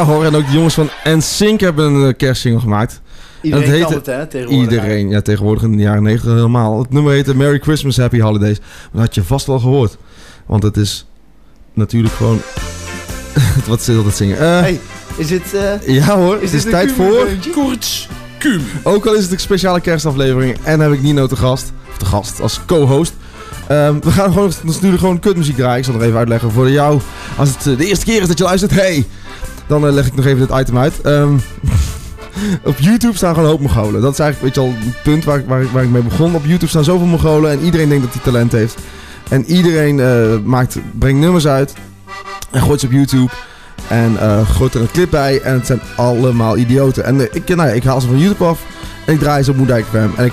Hoor, en ook de jongens van NSYNC hebben een eh, kerstsingle gemaakt. Iedereen En het kan heette- het, hè, tegenwoordig Iedereen, ja tegenwoordig in de jaren 90 helemaal. Het nummer heette Merry Christmas, Happy Holidays. Dat had je vast wel gehoord. Want het is natuurlijk gewoon... (laughs) Wat ze dat zingen. Eh, Hey, is dit... eh, ja hoor, is het is tijd voor... Koorts Kum. Ook al is het een speciale kerstaflevering en heb ik Nino te gast. Of te gast, als co-host. Ehm, we gaan gewoon natuurlijk gewoon kutmuziek draaien. Ik zal nog even uitleggen voor jou. Als het de eerste keer is dat je luistert, hey! Dan eh, leg ik nog even dit item uit. Ehm, (laughs) op YouTube staan gewoon een hoop Mongolen. Dat is eigenlijk weet je al, het punt waar, ik- waar, ik- waar ik mee begon. Op YouTube staan zoveel Mongolen en iedereen denkt dat hij talent heeft. En iedereen eh, maakt, brengt nummers uit en gooit ze op YouTube. En eh gooit er een clip bij en het zijn allemaal idioten. En ik, nou ja, ik haal ze van YouTube af en ik draai ze op Moerdijk FM. En ik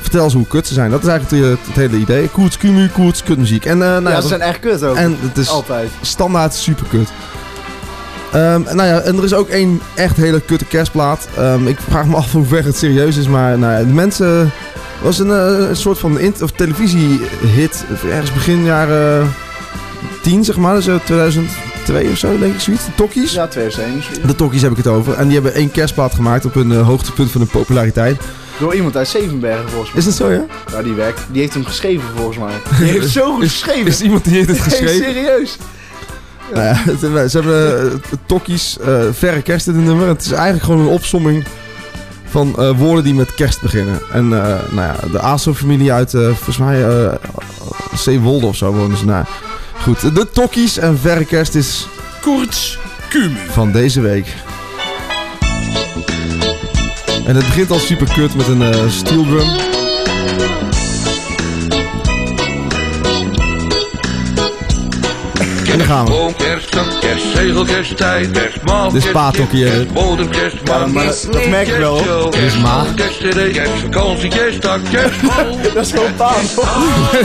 vertel ze hoe kut ze zijn. Dat is eigenlijk het, het hele idee. Koets, kumu, koets, kutmuziek. En, nou, Ja, dat- ze zijn echt kut ook. En het is Altijd. standaard super kut. Ehm, nou ja, en er is ook één echt hele kutte kerstplaat. Ehm, ik vraag me af hoe ver het serieus is, maar nou ja, de mensen... was een, eh, een soort van of televisiehit. Ergens begin jaren 10, zeg maar. Dus eh, 2002 of zo, denk ik, zoiets. De Tokkies. Ja, 2001. De Tokkies heb ik het over. En die hebben één kerstplaat gemaakt op een eh, hoogtepunt van hun populariteit. Door iemand uit Zevenbergen volgens mij. Is dat zo, ja? Ja, die werkt. Die heeft hem geschreven volgens mij. (laughs) Die heeft zo goed Is- geschreven. Is iemand die heeft het (laughs) Nee, geschreven? serieus. Nou ja, (laughs) het- ze hebben eh, Tokkies, eh, verre kerst in het nummer. Het is eigenlijk gewoon een opsomming van eh, woorden die met kerst beginnen. En eh, nou ja, de ASO-familie uit, eh, volgens mij, eh Zeewolde of zo wonen ze na. Goed, de Tokkies en verre kerst is... Koorts Kumu. Van deze week. En het begint al super kut met een eh steel En dan gaan we. Boom, Dit is maar dat- dat merk ik wel. Dit is ma. (laughs) Dat is gewoon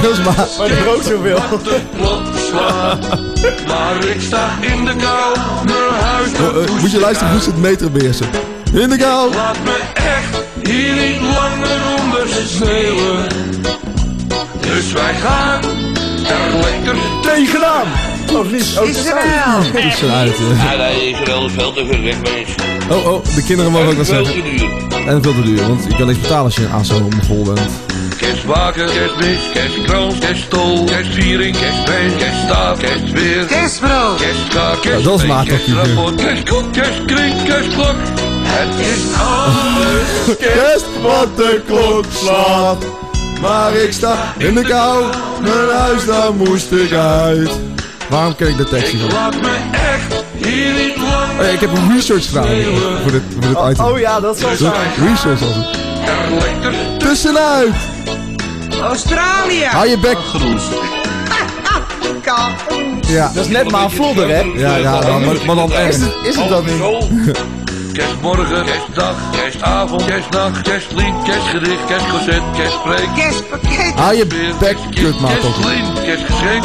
dat is maar. Er ook zoveel. Maar ik sta in de kou, mijn huis Oh, eh, moet je luisteren hoe ze het meter beheersen. In de kou! Laat me echt hier niet langer onder sneeuwen. Dus wij gaan er lekker tegenaan. Of niet? Oh, Israël. Israël, ja. Nee, Israël is veel te ver weg geweest. Oh, oh, de kinderen mogen ook wat Veel zeggen. te duur. En veel te duur, want je kan niks betalen als je een ASO vol bent. Kerstwaken, kerstmis, kerstkrans, kerststol, kerstviering, kerstbeen, kerststaaf, kerstweer. Kerstbrood. Kerstkaak, Ja, dat is maat ook hier. kerstrapport, kerstkoek, kerstkring, kerstklok. Het is alles (laughs) Kerst wat de klok slaat. Maar ik sta in de kou, mijn huis daar moest ik uit. Waarom ken ik de tekst niet? Laat me echt hier niet langer Oh ja, ik heb een research gedaan voor dit, voor dit item. oh ja, dat zal Zo, zijn. Research was het. Tussenuit! Australië. Hou je bek! Ja. Dat is net maar een vlodder, hè? Ja, ja, maar, dan Is echt. het, is het dat niet? (laughs) Kerstmorgen, kerstdag, kerstavond, kerstnacht, kerstlied, kerstgedicht, kerstconcert, kerstpreek. Kerstpakket. Hou je bek, kutmaat toch. Kerstlien, kerstgeschenk.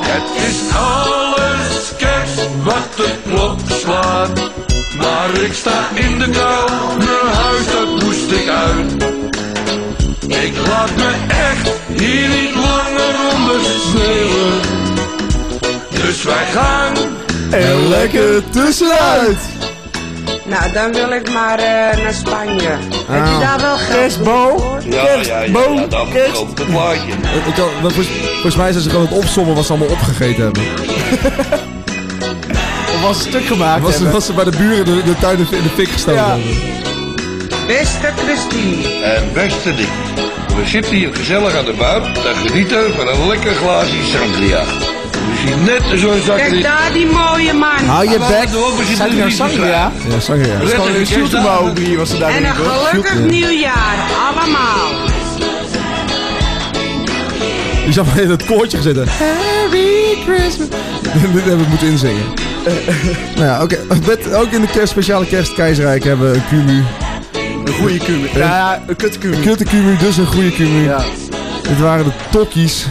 Het is alles kerst wat de klok slaat. Maar ik sta in de kou, mijn huis dat moest ik uit. Ik laat me echt hier niet langer onder sneeuwen. Dus wij gaan En lekker tussenuit! Nou, dan wil ik maar eh, naar Spanje. Heb je daar wel geld Kerstbal. Ja, ja, ja, ja, dat ook het plaatje. Ik kan, maar volgens, volgens mij zijn ze gewoon het opsommen wat ze allemaal opgegeten hebben. Of was een stuk gemaakt Was, hebben. was ze bij de buren de, de tuin in de fik gestoken Ja. hebben. Beste Christine. En beste ding, we zitten hier gezellig aan de buik te genieten van een lekker glaasje sangria. Net zo'n Kijk zakje. daar die mooie man. Hou je bek! Zitten Zijn er nou sangria? Ja, sangria. Dat is gewoon een hier was ze daar En een gelukkig Ja. nieuwjaar. Allemaal. Die zou maar in het koortje gezeten. Merry Christmas. (laughs) Dit hebben we moeten inzingen. (laughs) nou ja, oké. Ook in de kerst, speciale kerstkeizerrijk hebben we een kumu. Een goede kumu. Ja, een kut Een kumu. kutte kumu, dus een goede kumu. Ja. Dit waren de tokkies.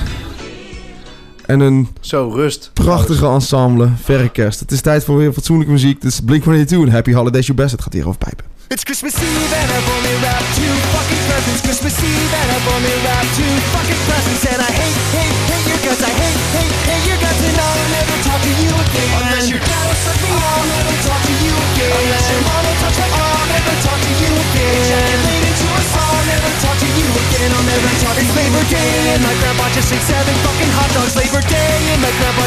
En een Zo, rust. prachtige ensemble. Verre kerst. Het is tijd voor weer fatsoenlijke muziek. Is Blink-182 en Happy Holidays You Best. Het gaat hier over pijpen. It's Christmas Eve and I've only wrapped two fucking presents. Christmas Eve and I've only wrapped two fucking presents. And I hate, hate, hate your guts. I hate, hate, hate your guts. And I'll never talk to you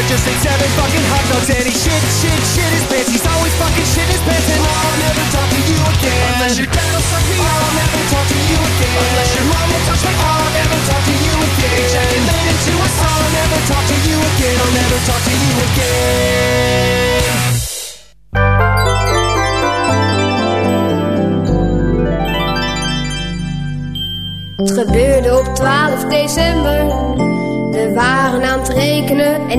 just ate seven fucking hot dogs. And he shit, shit, shit his pants. He's always fucking shit his pants. And I'll never talk to you again. Unless your dad will suck me, I'll never talk to you again. Unless your mom will touch me, I'll never talk to you again. Into us, I'll never talk to you again. I'll never talk to you again. Het gebeurde op 12 december.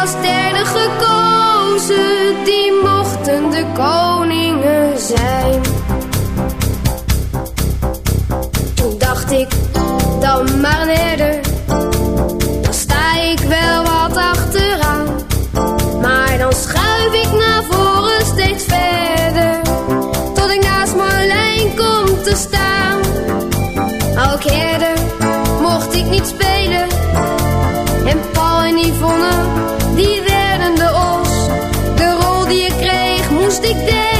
Als derde gekozen. Die mochten de koningen zijn. Toen dacht ik, dan maar herder. Dan sta ik wel wat achteraan. Maar dan schuif ik naar voren steeds verder. Tot ik naast Marlijn kom te staan. Ook herder mocht ik niet spelen. En Paul en Yvonne, die werden de os. De rol die ik kreeg, moest ik delen.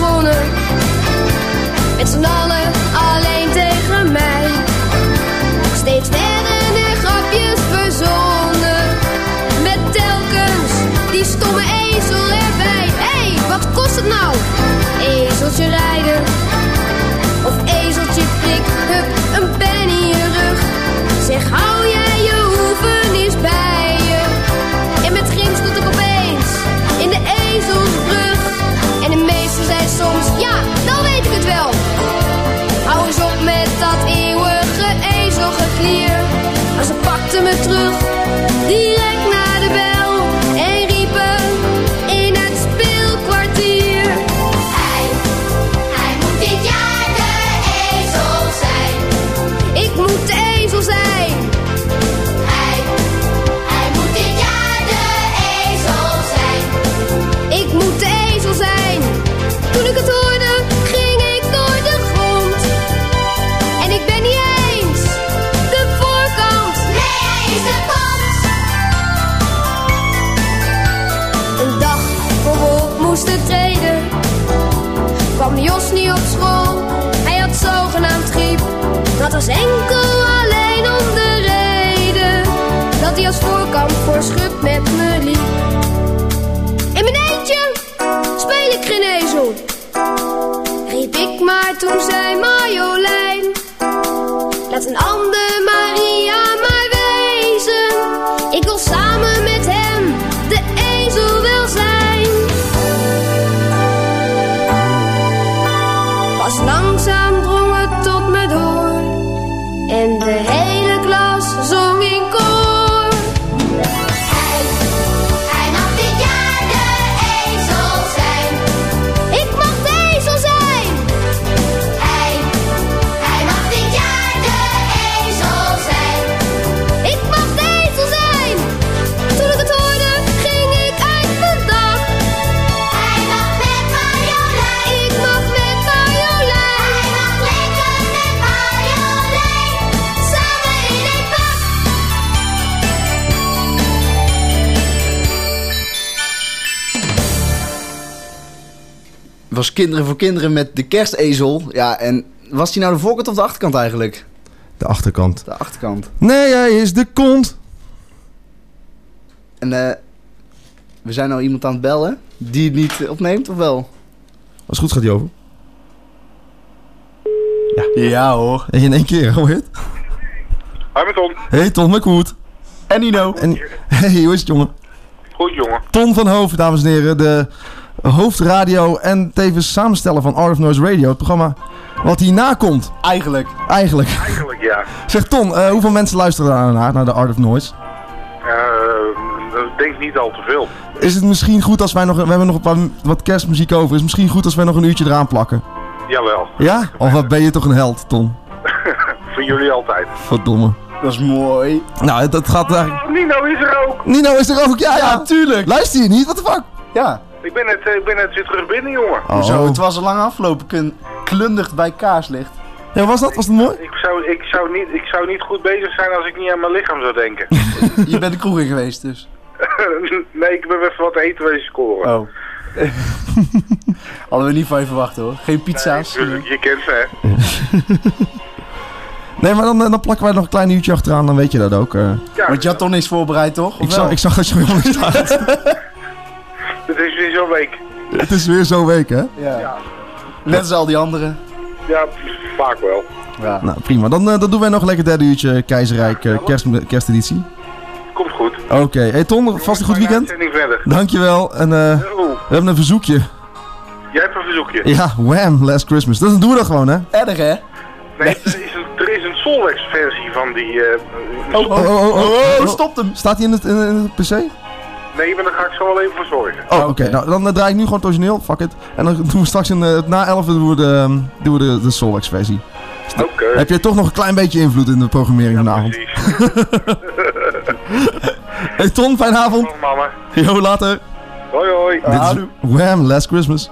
Beste was enkel alleen om de reden dat hij als voorkant voor schut met me liep. In mijn eentje speel ik geen ezel. Riep ik maar toen zei Marjolein. Laat een ander was Kinderen voor Kinderen met de kerstezel. Ja, en was die nou de voorkant of de achterkant eigenlijk? De achterkant. De achterkant. Nee, hij is de kont. En eh, we zijn nou iemand aan het bellen die het niet opneemt, of wel? Als het goed gaat hij over. Ja. Ja hoor. En in één keer, hoor je het? Hoi met Ton. Hey Ton, met Koert. En Nino. En, (laughs) hey, hoe is het jongen? Goed jongen. Ton van Hoofd, dames en heren. De hoofdradio en tevens samensteller van Art of Noise Radio. Het programma wat hierna komt. Eigenlijk. Eigenlijk. Eigenlijk ja. Zeg Ton, eh, hoeveel mensen luisteren daar naar, naar de Art of Noise? Eh, ik denk niet al te veel. Is het misschien goed als wij nog... We hebben nog een paar, wat kerstmuziek over. Is het misschien goed als wij nog een uurtje eraan plakken? Jawel. Ja? Of wat ben je toch een held, Ton? (laughs) Voor jullie altijd. Verdomme. Dat is mooi. Nou, dat gaat eigenlijk... Nino is er ook. Nino is er ook, ja, ja, tuurlijk. Luister je niet? What the fuck? Ja. Ik ben net, eh, ik ben net weer terug binnen, jongen. Oh. Zo, het was al lang afgelopen. Kun, klundigt bij kaarslicht. Ja, was dat? Was het mooi? Ik zou, ik, zou niet, ik zou niet goed bezig zijn als ik niet aan mijn lichaam zou denken. (laughs) Je bent de kroeg in geweest dus. (laughs) nee, ik ben even wat eten wezen scoren. Oh. (laughs) Hadden we niet van je verwacht hoor. Geen pizza's. Tuurlijk, je kent ze, hè. Nee, maar dan, eh, dan plakken wij nog een klein uurtje achteraan, dan weet je dat ook. eh. Want je had toch niks voorbereid toch? Ik, zag, ik zag dat je helemaal niet staat. Het is weer zo'n week. Het is weer zo'n week, hè? Ja. Net als al die anderen. Ja, vaak wel. Ja. Nou, prima. Dan, eh, dan doen wij nog een lekker derde uurtje Keizerrijk eh, kerst, kersteditie. Komt goed. Oké. Hey Ton, vast een goed weekend. Dankjewel. En eh, we hebben een verzoekje. Jij hebt een verzoekje. Ja, Wham! Last Christmas. Dus dan doen we dat gewoon, hè? Erg, hè? Nee, er is een, Solvex versie van die... eh, Oh, oh, oh, oh, oh, stop hem. Staat hij in het, in, in het PC? Nee, maar daar ga ik zo wel even voor zorgen. Oh, oké. Nou, dan eh, draai ik nu gewoon het origineel. Fuck it. En dan (laughs) doen we straks een, eh, na 11 doen we de, ehm, doen we de, de Solvex versie. Oké. Heb jij toch nog een klein beetje invloed in de programmering vanavond? (laughs) hey Ton, fijne avond. mama. Yo, later. Hoi, hoi. Dit is Wham! Last Christmas.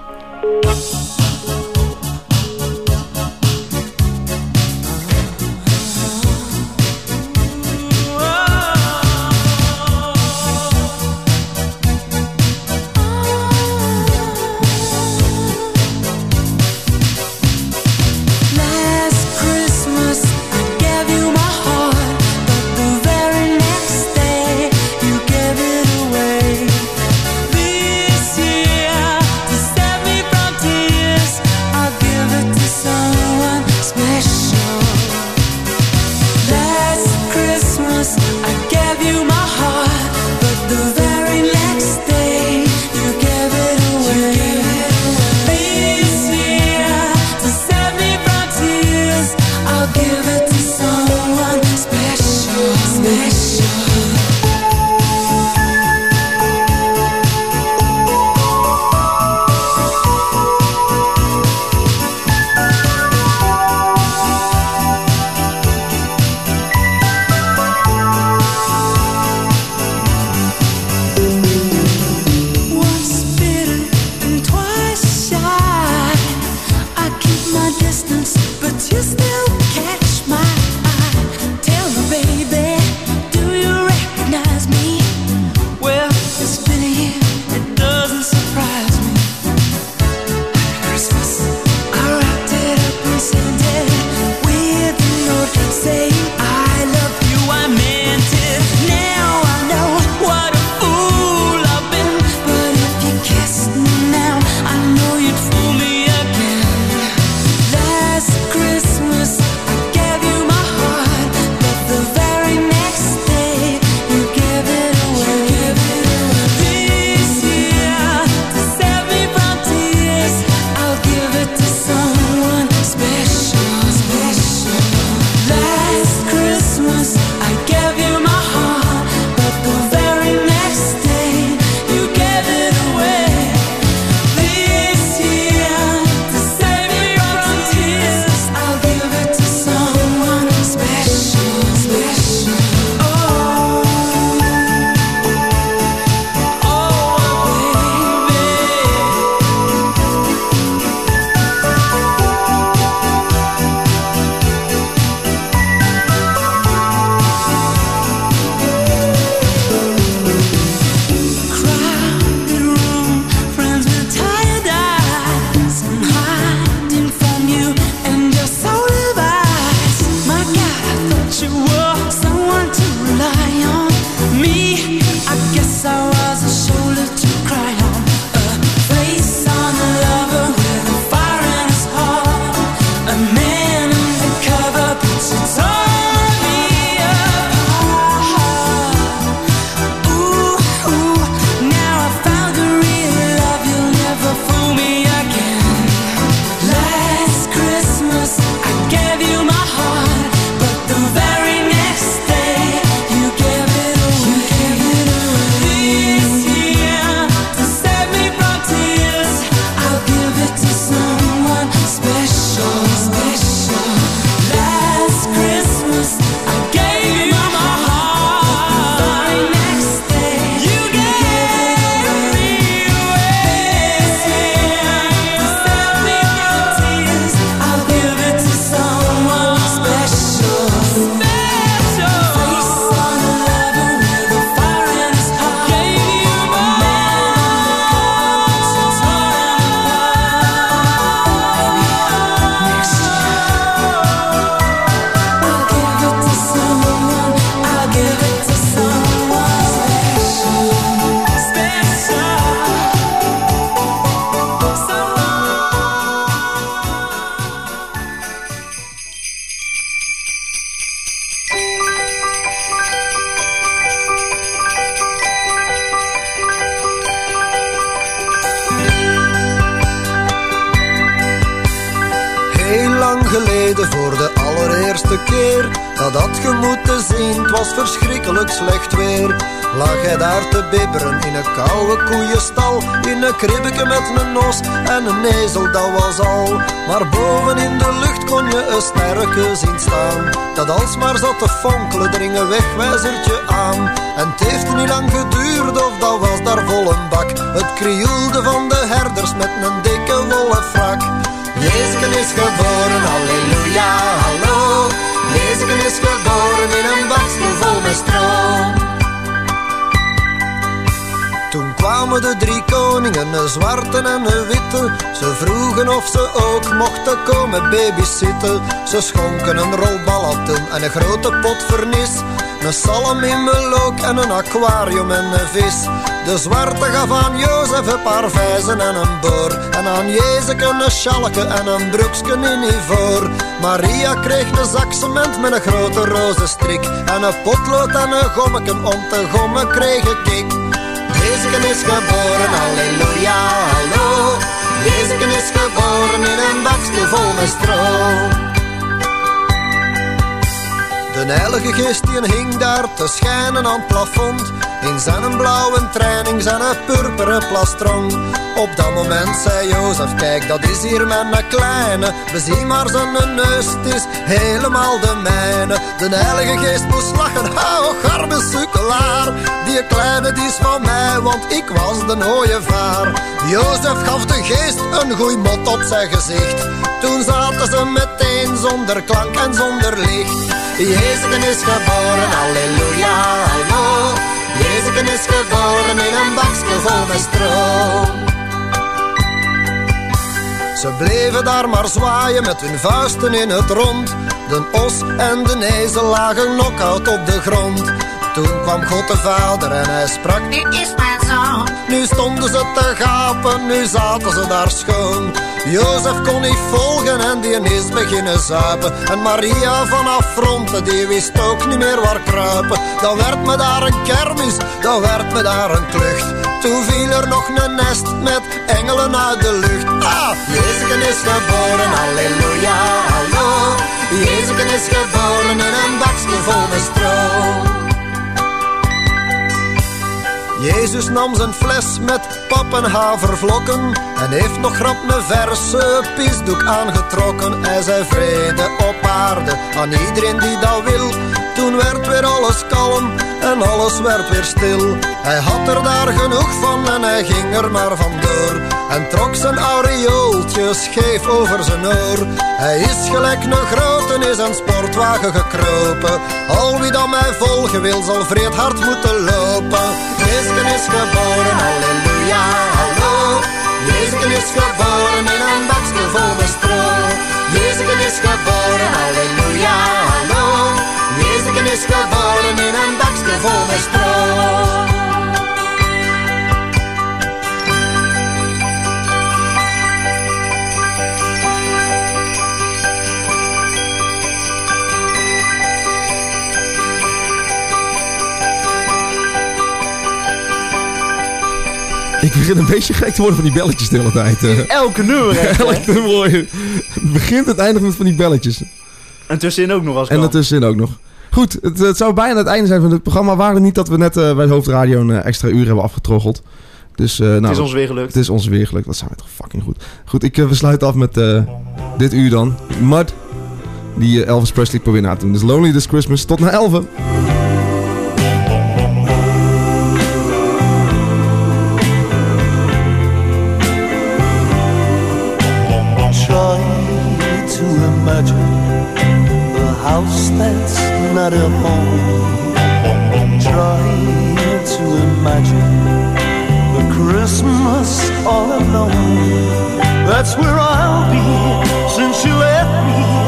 Koeienstal. In een kribbeke met een nos en een ezel, dat was al. Maar boven in de lucht kon je een sterke zien staan. Dat alsmaar zat te fonkelen, dring een wegwijzertje aan. En het heeft niet lang geduurd of dat was daar vol een bak. Het krioelde van de herders met een dikke wollen frak. Jezus is geboren, halleluja, hallo. Jezus is geboren in een bakje vol met stroom. Kwamen de drie koningen, een zwarte en een witte. Ze vroegen of ze ook mochten komen babysitten. Ze schonken een rol ballatten en een grote pot vernis. Een salm in en een aquarium en een vis. De zwarte gaf aan Jozef een paar vijzen en een boor. En aan Jezeke een schalke en een broeksken in ivoor. Maria kreeg een zak cement met een grote roze strik. En een potlood en een gommeken om te gommen kreeg ik. Jezus is geboren, halleluja, hallo. Jezus is geboren in een bakje vol met stro. De heilige geest die hing daar te schijnen aan het plafond. In zijn blauwe training, zijn purperen plastron. Op dat moment zei Jozef, kijk dat is hier mijn kleine. We zien maar zijn neus, het is helemaal de mijne. De heilige geest moest lachen, hou garme sukkelaar. Die kleine die is van mij, want ik was de ooievaar. Jozef gaf de geest een goeie mot op zijn gezicht. Toen zaten ze meteen zonder klank en zonder licht. Jezus is geboren, halleluja. Jezus is geboren in een bakje vol met stro. Ze bleven daar maar zwaaien met hun vuisten in het rond. De os en de ezel lagen knock-out op de grond. Toen kwam God de Vader en hij sprak: Dit is mijn zoon. Nu stonden ze te gapen, nu zaten ze daar schoon. Jozef kon niet volgen en die is beginnen zuipen. En Maria vanaf fronten, die wist ook niet meer waar kruipen. Dan werd me daar een kermis, dan werd me daar een klucht. Toen viel er nog een nest met engelen uit de lucht. Ah, Jezus is geboren, halleluja, hallo. Jezus is geboren in een bakje vol met stro. Jezus nam zijn fles met pap en En heeft nog grap een verse pisdoek aangetrokken. Hij zei vrede op aarde aan iedereen die dat wil Toen werd weer alles kalm en alles werd weer stil Hij had er daar genoeg van en hij ging er maar vandoor En trok zijn aureooltje scheef over zijn oor Hij is gelijk een grote is een sportwagen gekropen Al wie dan mij volgen wil zal vreed hard moeten lopen Jezus is geboren, halleluja, hallo. Jezus is geboren in een bakje vol met stro. Jezus is geboren, halleluja. Is in een bakje vol met stro. Ik begin een beetje gek te worden van die belletjes de hele tijd. eh. (laughs) Elke nummer, echt, hè? (laughs) Elk nummer. Het begint het eindigt met van die belletjes. En tussenin ook nog als En kan. daartussenin ook nog. Goed, het, het zou bijna het einde zijn van het programma. Waren niet dat we net eh, bij de hoofdradio een eh, extra uur hebben afgetroggeld. Dus, eh, nou, is ons weer gelukt. Het is ons weer gelukt. Dat zijn we toch fucking goed. Goed, ik, we sluiten af met eh, dit uur dan. Mud. Die Elvis Presley probeert na te doen. Dus Lonely This Christmas. Tot na 11. Try to imagine a house that's not a home. Try to imagine the Christmas all alone. That's where I'll be since you left me.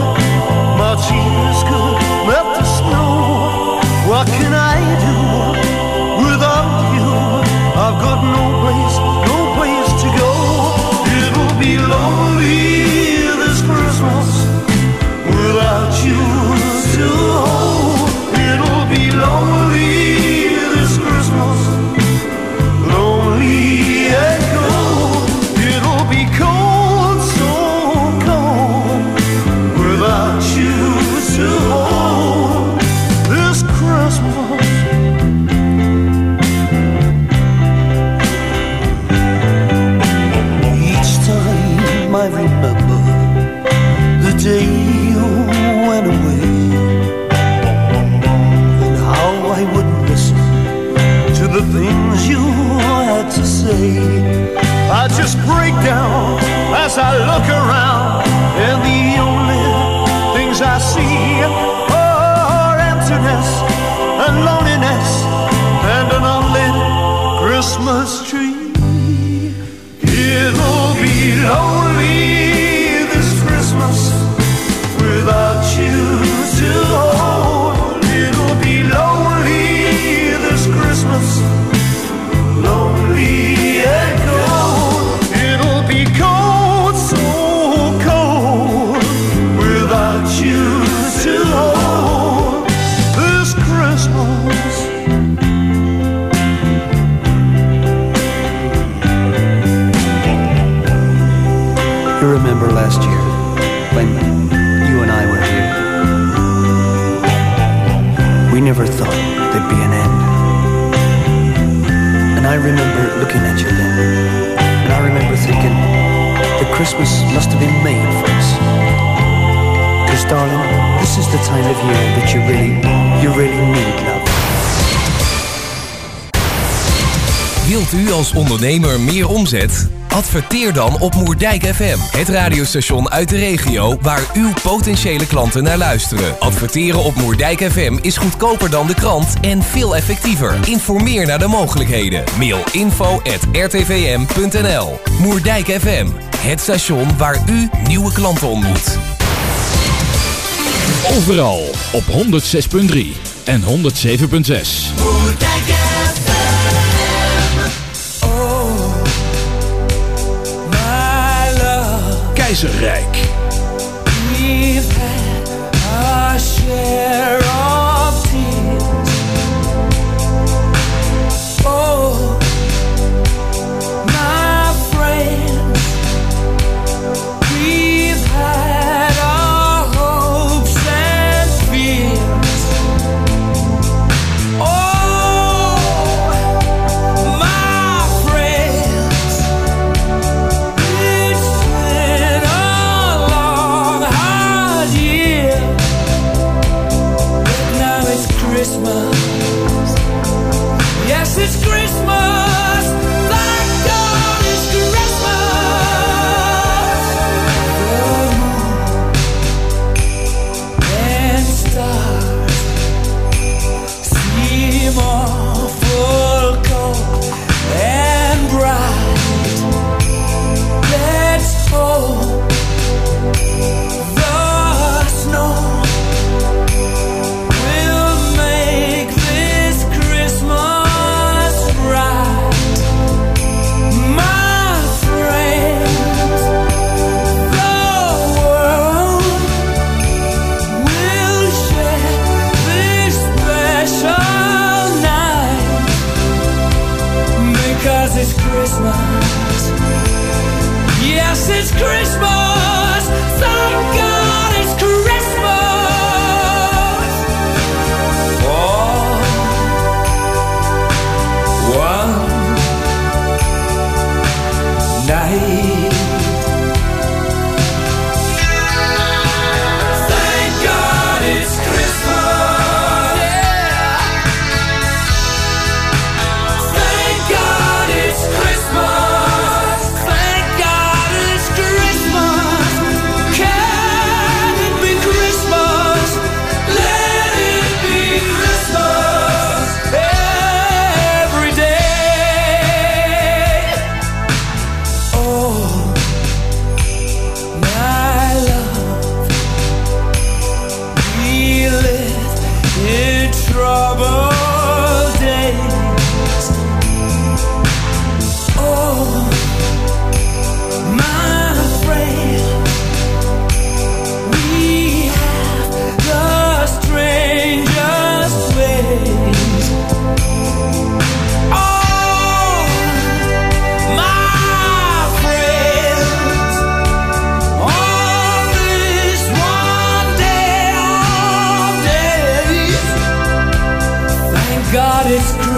op Moerdijk FM. Het radiostation uit de regio waar uw potentiële klanten naar luisteren. Adverteren op Moerdijk FM is goedkoper dan de krant en veel effectiever. Informeer naar de mogelijkheden. Mail info.rtvm.nl Moerdijk FM. Het station waar u nieuwe klanten ontmoet. Overal op 106.3 en 107.6. reizen.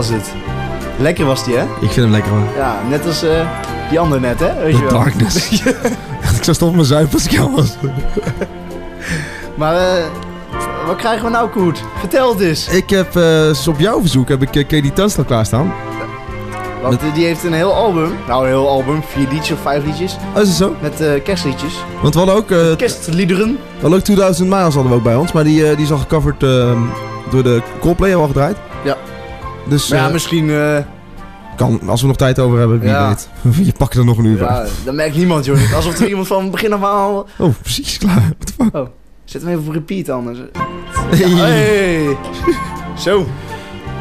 Was het? Lekker was die, hè? Ik vind hem lekker man. Ja, net als eh, die andere net, hè? Weet je The wel. Darkness. (laughs) (laughs) ik zou stoppen met zuipen als ik jou was. maar eh, wat krijgen we nou, Koert? Vertel het eens. Ik heb, eh, op jouw verzoek, heb ik uh, Katie Tunstall klaarstaan. Want die heeft een heel album. Nou, een heel album. Vier liedjes of vijf liedjes. Oh, is het zo? Met kerstliedjes. Want we hadden ook... Kerstliederen. we hadden ook 2000 Miles hadden we ook bij ons, maar die, die is al gecoverd eh, door de Coldplay, hebben we al gedraaid. Ja. Dus Maar ja, eh, misschien... eh, kan, als we nog tijd over hebben, wie Ja. weet. (laughs) Je pakt er nog een uur ja, bij. dat merkt niemand, joh. Alsof er iemand van begin af aan... Oh, precies, klaar. What the fuck? Oh, zet hem even op repeat anders. Hey. (laughs) Zo.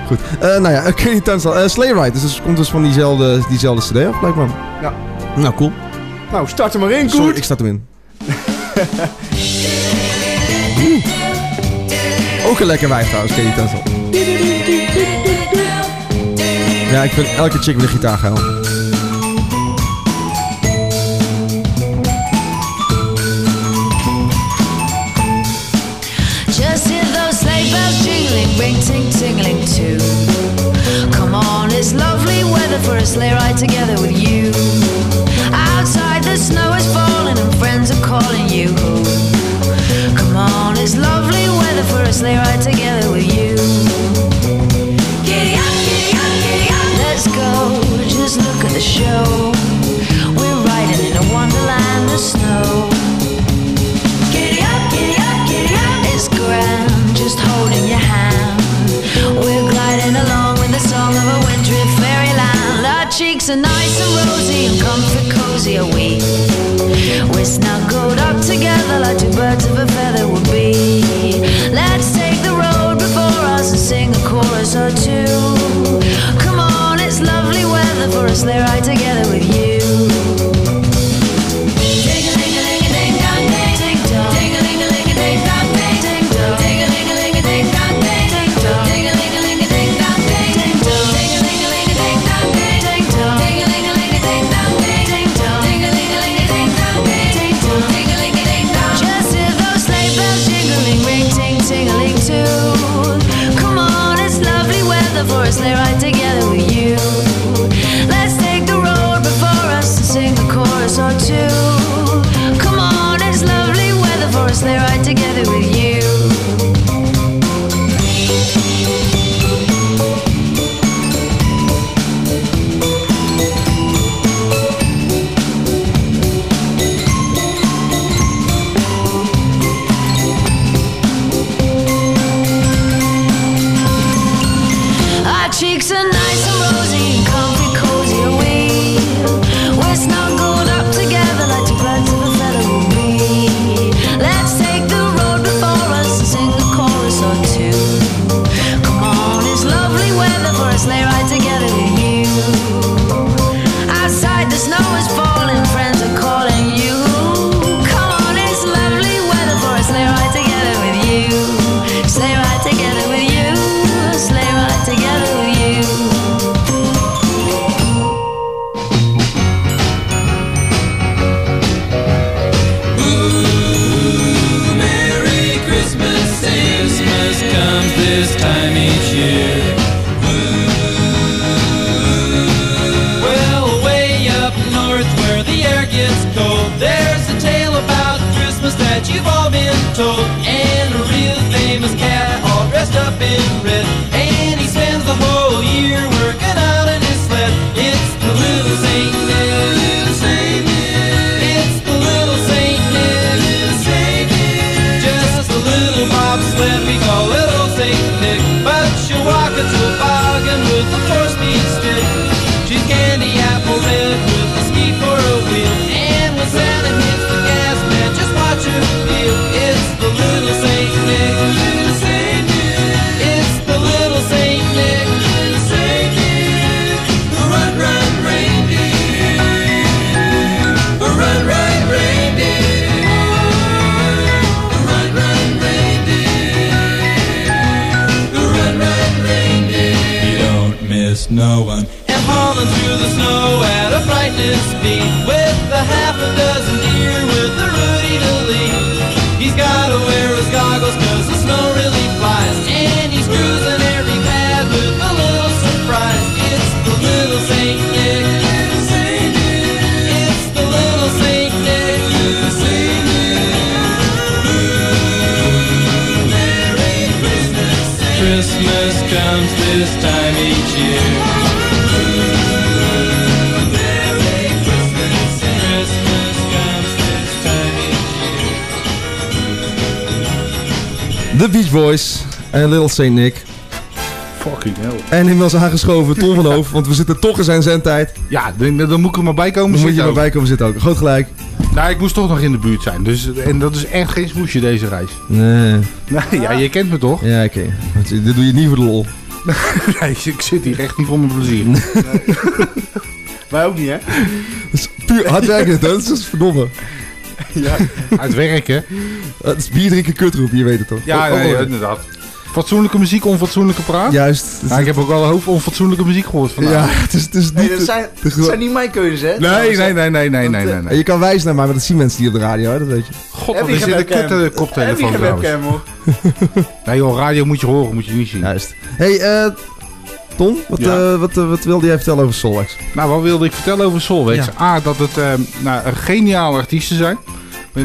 Goed. Eh, nou ja, (laughs) Tunstall. eh Sleigh Ride, dus het komt dus van diezelfde, diezelfde cd af, blijkbaar. Ja. Nou, cool. Nou, start er maar in, Sorry, Koert. ik start hem in. Ook een lekker wijf trouwens, Katie Tunstall. Ja, ik vind elke chick met een gitaar geil. Just hear those sleigh bells jingling, ring ting tingling too. Come on, it's lovely weather for a sleigh ride together with you. Outside the snow is falling and friends are calling you. Come on, it's lovely weather for a sleigh ride together are we. We're snuggled up together like two birds of a feather would be. Let's take the road before us and sing a chorus or two. Come on, it's lovely weather for a sleigh ride together with you. The Beach Boys en Little Saint Nick. Fucking hell. En inmiddels aangeschoven Tom van Hoof, want we zitten toch in zijn zendtijd. Ja, dan, dan moet ik er maar bij komen Dan moet je zitten er ook. bij komen zitten ook. Groot gelijk. Nou, ik moest toch nog in de buurt zijn. Dus, en dat is echt geen smoesje deze reis. Nee. Nee, ja, je kent me toch? Ja, oké. Dit doe je niet voor de lol. (laughs) nee, ik zit hier echt niet voor mijn plezier. Wij ook niet, hè? Dat is puur hard werken, dat is verdomme. (laughs) Ja, uit werken. Het is bier drinken kutroep, je weet het toch? Ja, Oh, nee, oh, inderdaad. Fatsoenlijke muziek, onfatsoenlijke praat. Juist. Nou, ik heb ook wel een hoop onfatsoenlijke muziek gehoord vandaag. Ja, het is, het is niet... dat, zijn, dat zijn niet mijn keuzes, hè? Nee, nee, nee, nee, nee, nee, nee. Nee. Je kan wijzen naar mij, maar dat zien mensen niet op de radio, hè? dat weet je. God, Heb wat je is dit een kutte Heb koptelefoon je geen trouwens. webcam, hoor? (laughs) Nee joh, radio moet je horen, moet je niet zien. Juist. hey, eh... Tom, wat, Ja. eh, wat, eh, wat wilde jij vertellen over Solwax? Nou, wat wilde ik vertellen over Solvex? Ja. A, dat het eh, nou, een geniale artiesten zijn.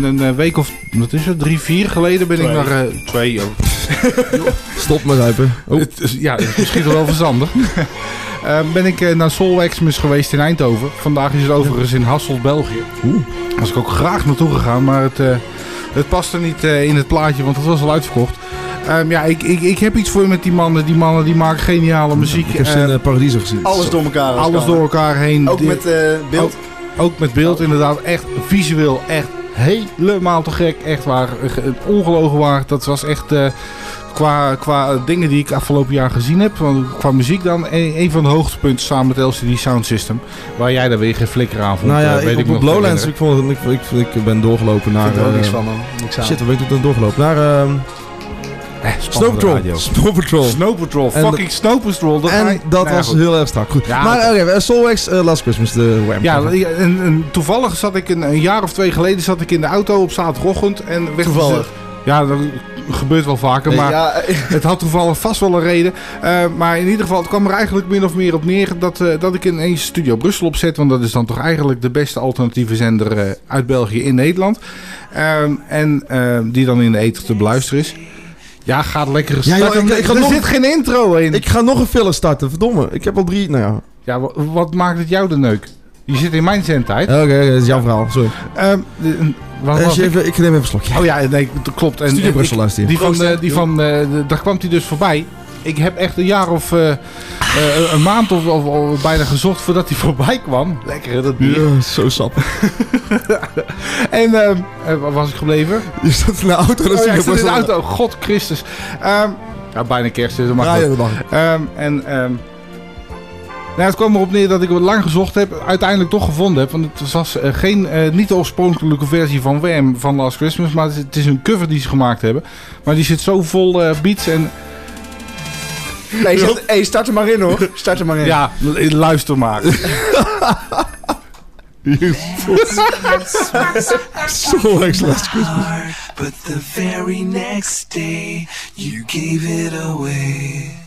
Ben een eh, week of, wat is het, drie, vier geleden ben ik naar... eh, twee, oh. (laughs) Stop. Oh. Het is- ja, het is misschien wel verstandig. (laughs) Eh, ben ik eh, naar Soul Xmas geweest in Eindhoven. Vandaag is het overigens in Hasselt, België. Oeh. Daar was ik ook graag naartoe gegaan, maar het, eh, het paste niet eh, in het plaatje, want het was al uitverkocht. Ehm, ja, ik, ik, ik heb iets voor je met die mannen. Die mannen die maken geniale muziek. Ik heb ze in Paradiso gezien. Alles door elkaar. alles door elkaar heen. Ook met eh, beeld. Ook, ook met beeld, inderdaad. Echt visueel, echt helemaal te gek. Echt waar. Ongelogen waar. Dat was echt... eh, Qua, qua dingen die ik afgelopen jaar gezien heb, want qua muziek dan, een, een van de hoogtepunten samen met LCD Sound System. Waar jij daar weer geen flikker aan vond. Nou ja, eh, ik, weet ik op, nog op te Lowlands, ik, vond, ik, ik, ik ben doorgelopen naar... Ik er ook eh, niks van, man. Niks aan. Shit, waar ben ik toen doorgelopen? Naar ehm Eh, Snow Patrol. Snow Patrol. Snow Patrol, En fucking Snow Patrol. Dat en hij- dat Nou ja, was goed. heel erg strak. Goed. Ja, maar oké, okay, Soulwax eh, Last Christmas, de Wham. Ja, en, en toevallig zat ik een, een jaar of twee geleden zat ik in de auto op zaterdagochtend. En werd Toevallig? ja, dat gebeurt wel vaker, maar Ja, (laughs) het had toevallig vast wel een reden. Eh, maar in ieder geval, het kwam er eigenlijk min of meer op neer dat, eh, dat ik ineens Studio Brussel opzet. Want dat is dan toch eigenlijk de beste alternatieve zender eh, uit België in Nederland. Ehm, en eh, die dan in de ether te beluisteren is. Ja, gaat lekker Ja, joh, starten. ik- ik ga er nog- zit geen intro in. Ik ga nog een filler starten, verdomme. Ik heb al drie, nou ja. Ja, wa- wat maakt het jou de neuk? Je zit in mijn zendtijd. Oké, dat is jouw verhaal, sorry. Ehm, de- wat ik? even, ik neem even een slokje. Oh ja, nee, dat klopt. En, Studio en Brussel ik- luister je. Die van, eh, die van eh, daar kwam hij dus voorbij. Ik heb echt een jaar of eh, eh, een maand of, of, of bijna gezocht voordat hij (laughs) voorbij kwam. Lekker hè, dat bier. Ja, zo sap. (laughs) En eh, waar was ik gebleven? Je staat in de auto, dat Oh, is ja, ik in de auto. God Christus. Ehm, ja, bijna kerst, dus dat mag Ja, ja, dat mag. Ehm, en nou, het kwam erop neer dat ik wat lang gezocht heb, uiteindelijk toch gevonden heb. Want het was geen, niet de oorspronkelijke versie van Wham van Last Christmas, maar het is, het is een cover die ze gemaakt hebben. Maar die zit zo vol beats en Nee, zet- hey, start er maar in hoor. Start er maar in. ja, luister maar. Soulwax Last Christmas. But the very next day, you gave it away.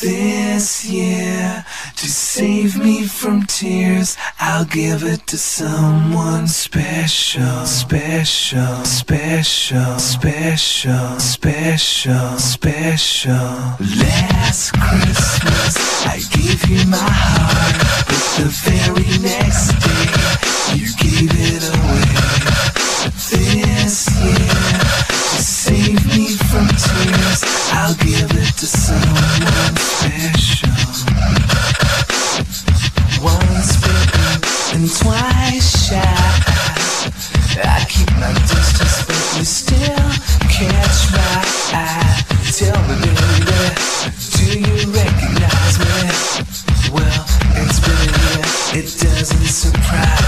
This year, to save me from tears, I'll give it to someone special, special, special, special, special, special. Last Christmas, I gave you my heart, but the very next day, you gave it away. This year, to save me I'll give it to someone special. Once bitten and twice shy. I keep my distance, but you still catch my eye. Tell me, baby, do you recognize me? Well, it's been a it doesn't surprise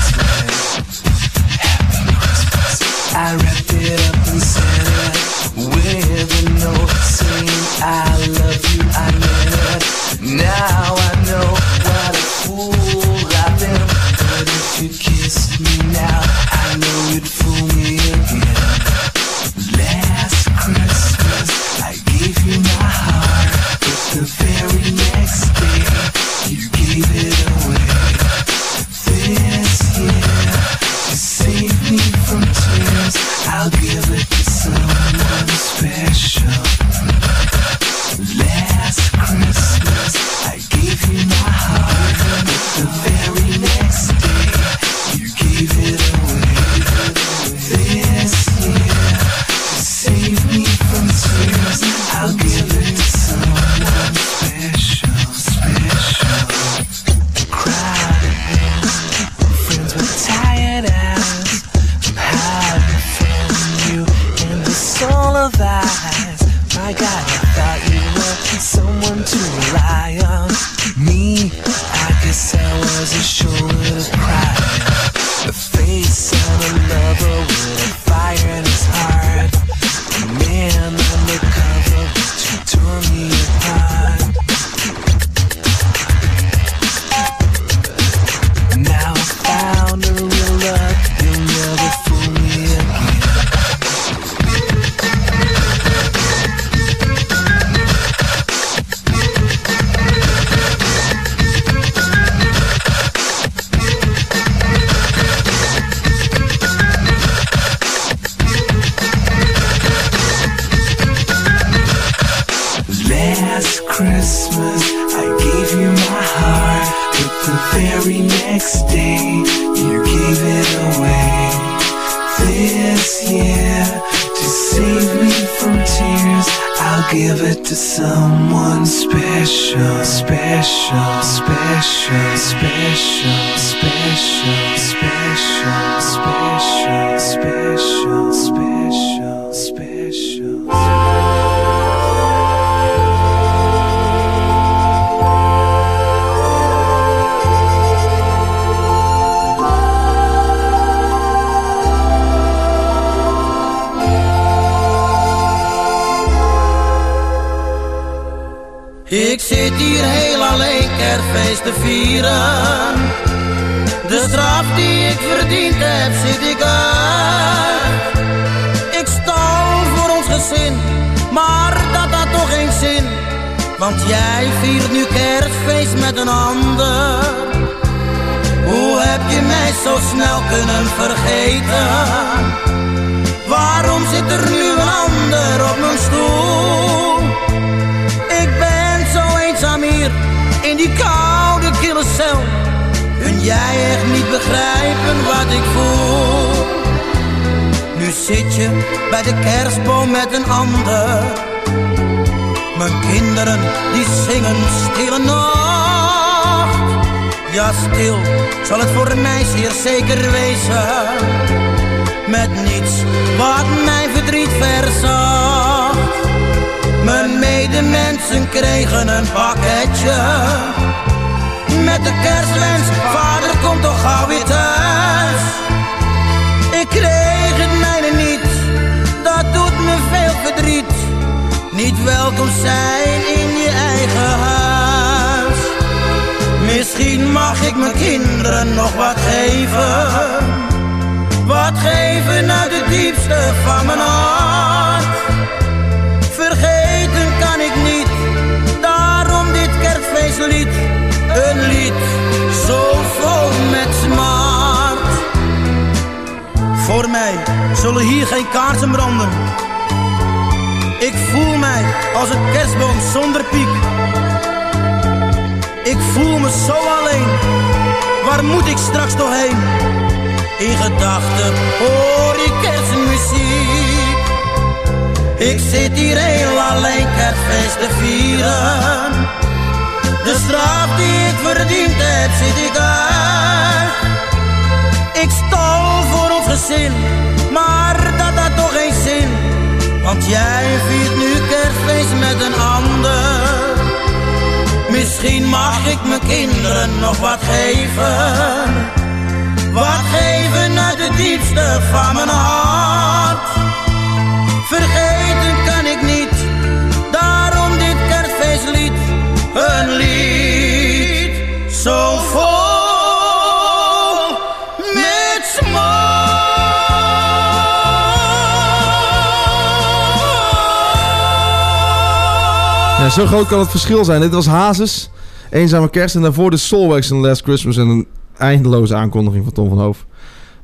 kan het verschil zijn. Dit was Hazes, Eenzame Kerst en daarvoor de Soulwax en Last Christmas. En een eindeloze aankondiging van Tom van Hoof.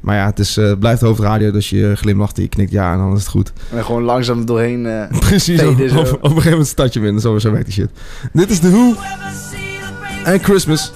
Maar ja, het is, eh, blijft hoofdradio, dus je glimlacht en je knikt ja en dan is het goed. En gewoon langzaam doorheen. Eh, (laughs) Precies, op, een gegeven moment start je minder, zo, zo werkt die shit. Dit is de Who en Christmas.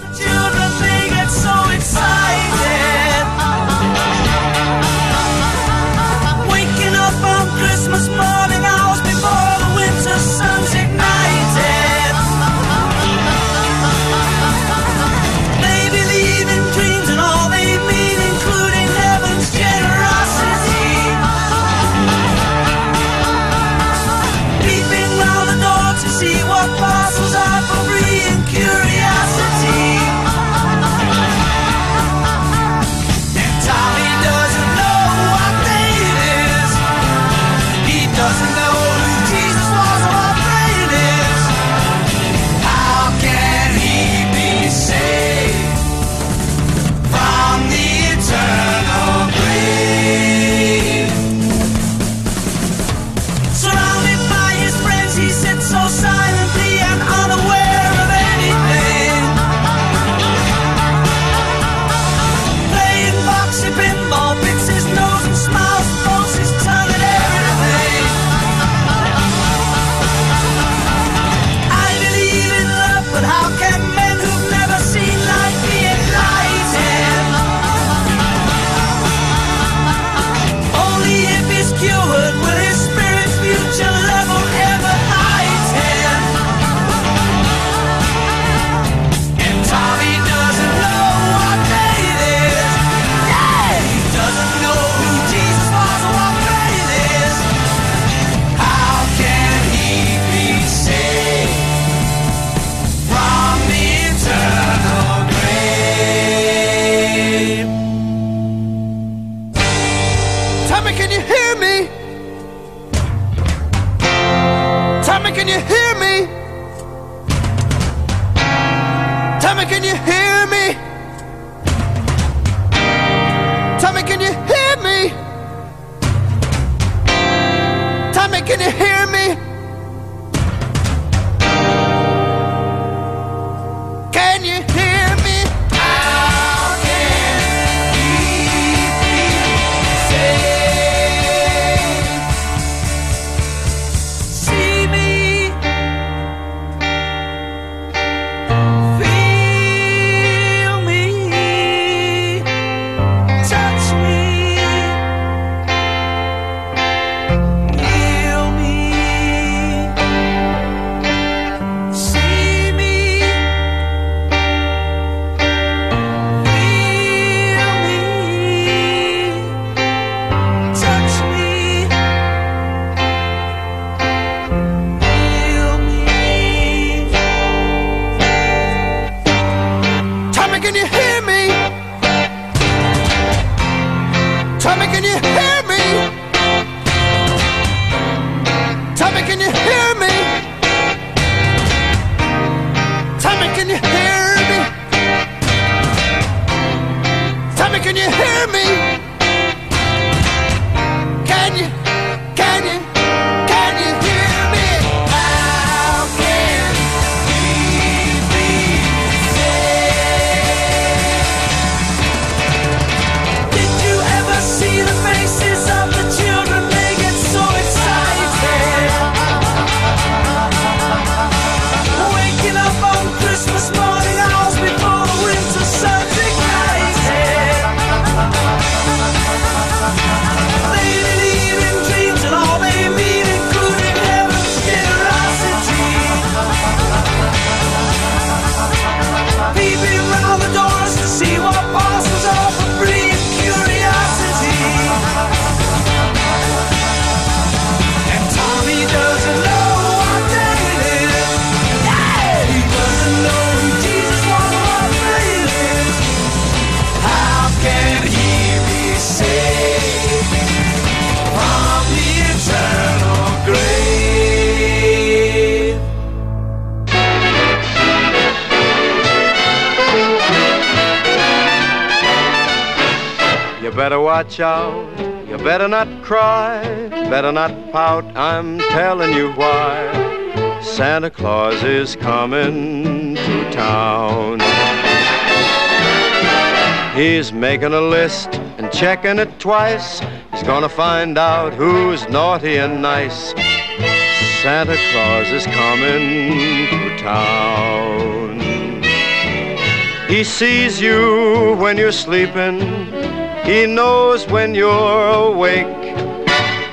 Santa Claus is coming to town. He's making a list and checking it twice. He's gonna find out who's naughty and nice. Santa Claus is coming to town. He sees you when you're sleeping. He knows when you're awake.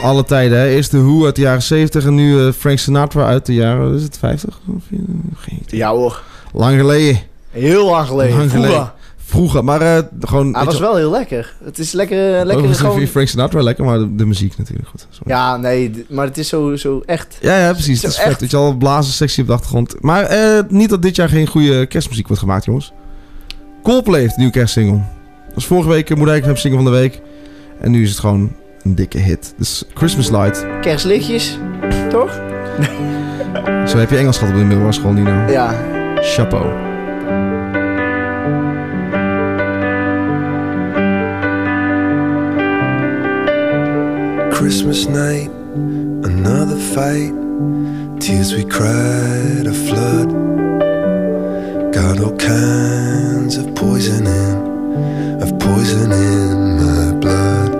Van alle tijden, hè. Eerst de Who uit de jaren 70 en nu eh, Frank Sinatra uit de jaren, is het 50? Of, eh. Ja hoor. Lang geleden. Heel lang geleden. Lang geleden. Vroeger. Vroeger, maar eh, gewoon... Hij weet was wel heel lekker. Het is lekker, lekker Oh, gewoon... Frank Sinatra lekker, maar de, de muziek natuurlijk goed. Sorry. Ja, nee, maar het is zo, zo echt. Ja, ja, precies. Het is echt. Weet je al, blazen sectie op de achtergrond. Maar niet dat dit jaar geen goede kerstmuziek wordt gemaakt, jongens. Coldplay heeft een nieuwe kerstsingle. Dat was vorige week Moedijk heeft single van de week. En nu is het gewoon een dikke hit. Dus Christmas Light. Kerstlichtjes, toch? Zo heb je Engels gehad op de middelbare school, Nino. Ja. Chapeau. Christmas night, another fight. Tears we cried a flood. Got all kinds of poison in, of poison in my blood.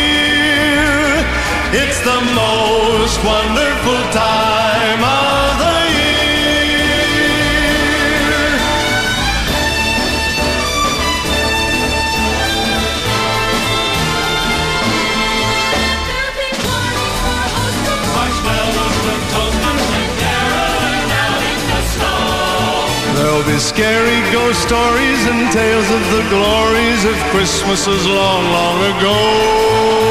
It's the most wonderful time of the year. There'll be scary ghost stories and tales of the glories of Christmases long, long ago.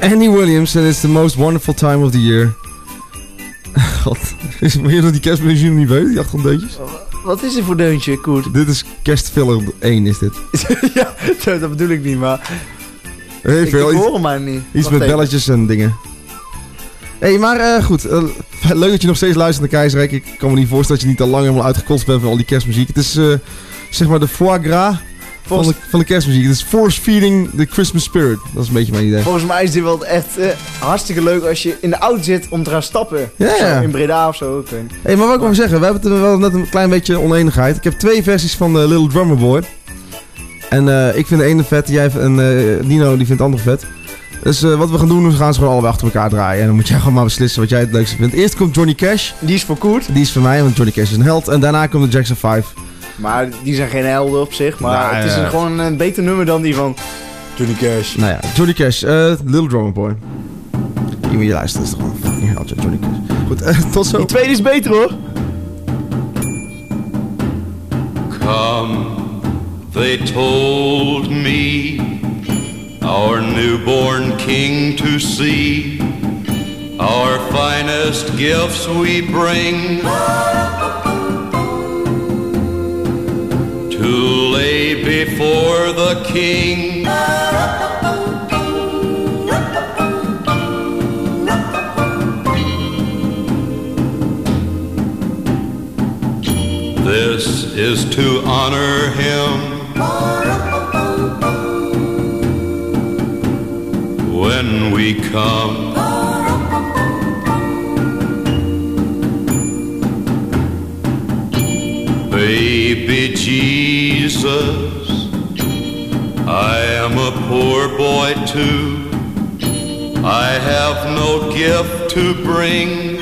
Annie Williams, and it's the most wonderful time of the year. (laughs) God, is het meer dat die kerstmuziek nog niet weet, die achtergronddeutjes? Wat is er voor deuntje, Koert? Dit is kerstfiller 1, is dit. (laughs) ja, dat bedoel ik niet, maar... Heel ik veel. ik hoor hem maar niet. iets Wacht met even. belletjes en dingen. Hé, hey, maar eh, goed. eh, leuk dat je nog steeds luistert naar Keizerrijk. Ik kan me niet voorstellen dat je niet al lang helemaal uitgekotst bent van al die kerstmuziek. Het is eh, zeg maar de foie gras van de, van de kerstmuziek. Het is force feeding the Christmas spirit. Dat is een beetje mijn idee. Volgens mij is dit wel echt eh, hartstikke leuk als je in de auto zit om te gaan stappen. Ja, in Breda of zo. Hé, hey, maar wat ik wil zeggen, we hebben het wel net een klein beetje oneenigheid. Ik heb twee versies van eh, Little Drummer Boy. En eh, ik vind de ene vet jij, en Nino die vindt de andere vet. Dus wat we gaan doen, we gaan ze gewoon allebei achter elkaar draaien. En dan moet jij gewoon maar beslissen wat jij het leukste vindt. Eerst komt Johnny Cash. Die is voor Koert. Die is voor mij, want Johnny Cash is een held. En daarna komt de Jackson 5. Maar die zijn geen helden op zich. Maar Nou, het is ja. gewoon een beter nummer dan die van Johnny Cash. Nou ja, Johnny Cash, eh, Little Drummer Boy. Hier moet je luisteren, dat is toch gewoon een fucking held, Johnny Cash. Goed, eh, tot zo. Die tweede is beter hoor. Come, they told me, our newborn king to see. Our finest gifts we bring to lay before the king. This is to honor him when we come. Baby Jesus, I am a poor boy too. I have no gift to bring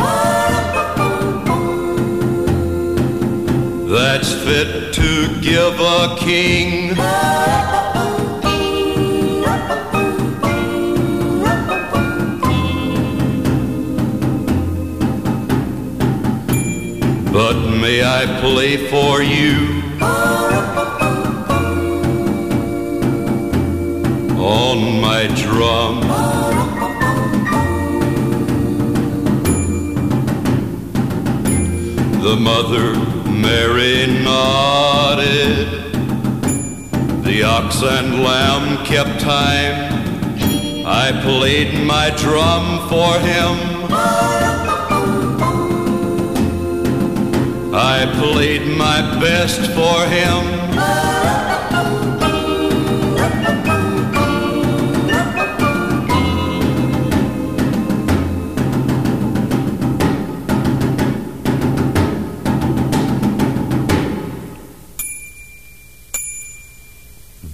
that's fit to give a king. But may I play for you on my drum? The mother Mary nodded. The ox and lamb kept time. I played my drum for him. I played my best for him.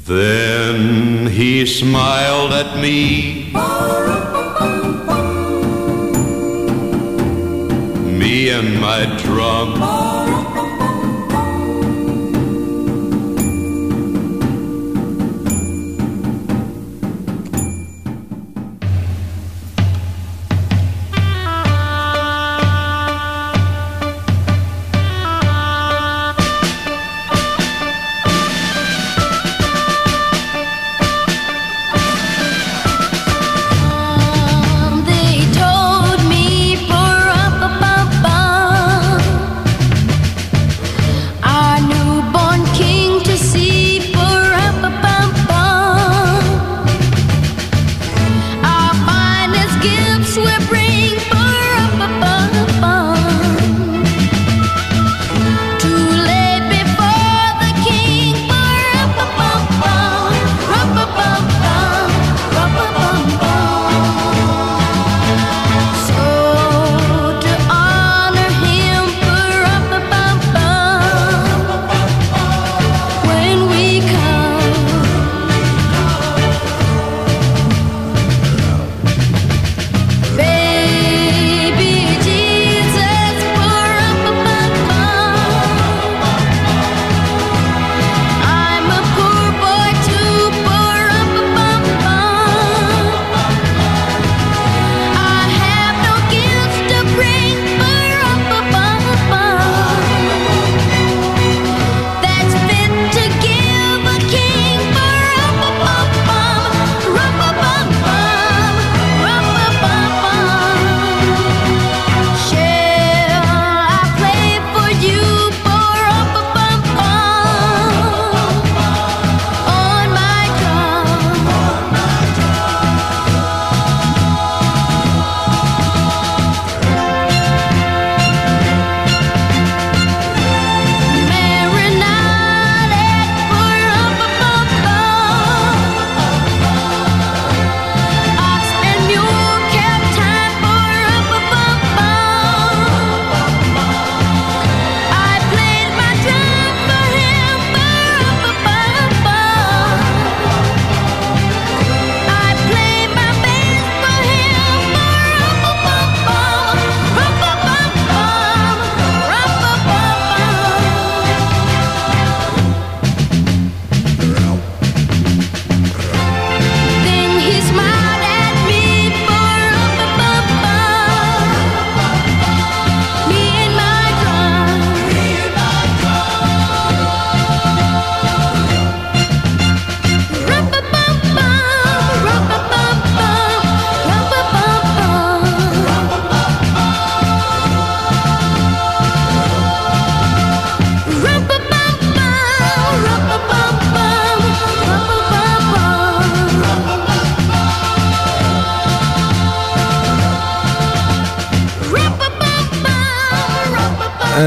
Then he smiled at me. Me and my drum.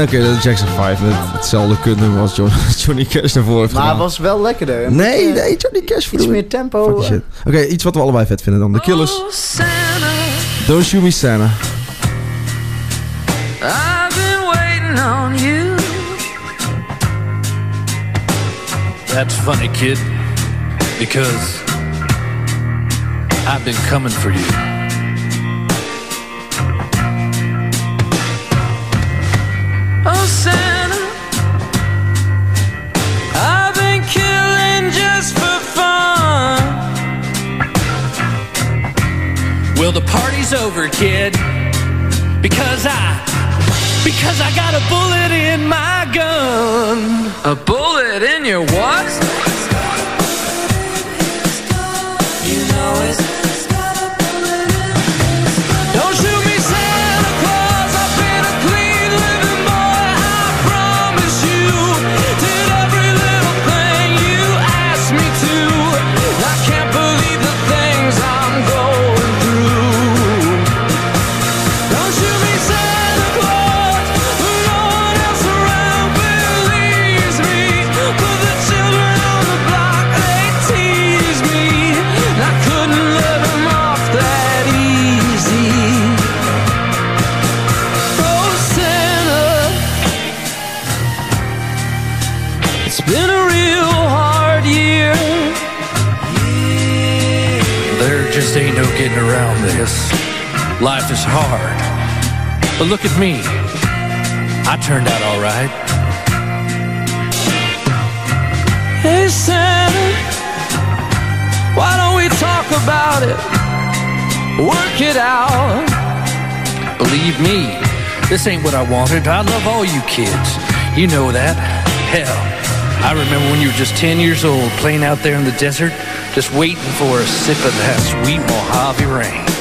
Oké, dat is Jackson 5 met hetzelfde kutnummer als John, (laughs) Johnny Cash daarvoor heeft Maar gedaan. het was wel lekkerder. Nee, nee, Johnny Cash Iets meer tempo. Oké, iets wat we allebei vet vinden dan. The Killers. Don't Shoot Me Santa. I've been waiting on you. That's funny, kid, because I've been coming for you. Party's over, kid, because I, Cause I got a bullet in my gun. A bullet in your what? But look at me. I turned out all right. Hey, Santa. Why don't we talk about it? Work it out. Believe me, this ain't what I wanted. I love all you kids. You know that. Hell, I remember when you were just 10 years old playing out there in the desert, just waiting for a sip of that sweet Mojave rain.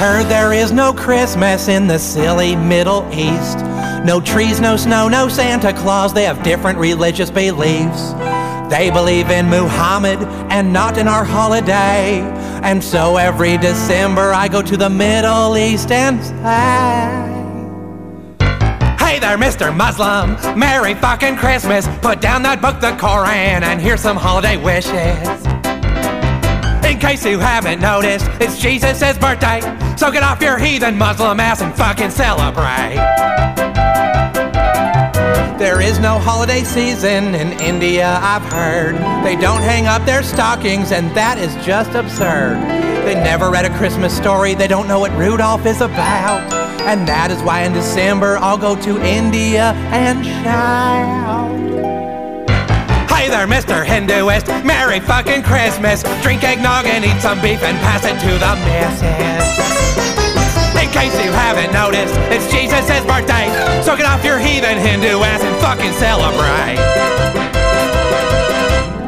Heard there is no Christmas in the silly Middle East. No trees, no snow, no Santa Claus. They have different religious beliefs. They believe in Muhammad and not in our holiday. And so every December I go to the Middle East and say, Hey there, Mr. Muslim. Merry fucking Christmas. Put down that book, the Koran, and here's some holiday wishes. In case you haven't noticed, it's Jesus' birthday. So get off your heathen Muslim ass and fucking celebrate. There is no holiday season in India, I've heard. They don't hang up their stockings, and that is just absurd. They never read a Christmas story, they don't know what Rudolph is about. And that is why in December I'll go to India and shout. Hey there, Mr. Hinduist. Merry fucking Christmas. Drink eggnog and eat some beef and pass it to the missus. Case you haven't noticed, it's Jesus' birthday. So get off your heathen Hindu ass and fucking celebrate.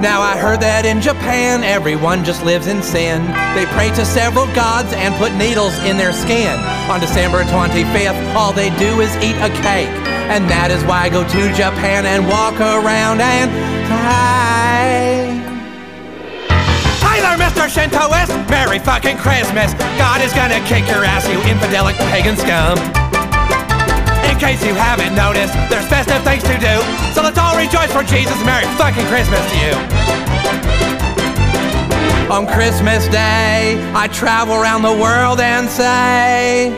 Now I heard that in Japan everyone just lives in sin. They pray to several gods and put needles in their skin. On December 25th, all they do is eat a cake. And that is why I go to Japan and walk around and die. Mr. Shintoist! Merry fucking Christmas! God is gonna kick your ass, you infidelic pagan scum! In case you haven't noticed, there's festive things to do. So let's all rejoice for Jesus. Merry fucking Christmas to you. On Christmas Day, I travel around the world and say,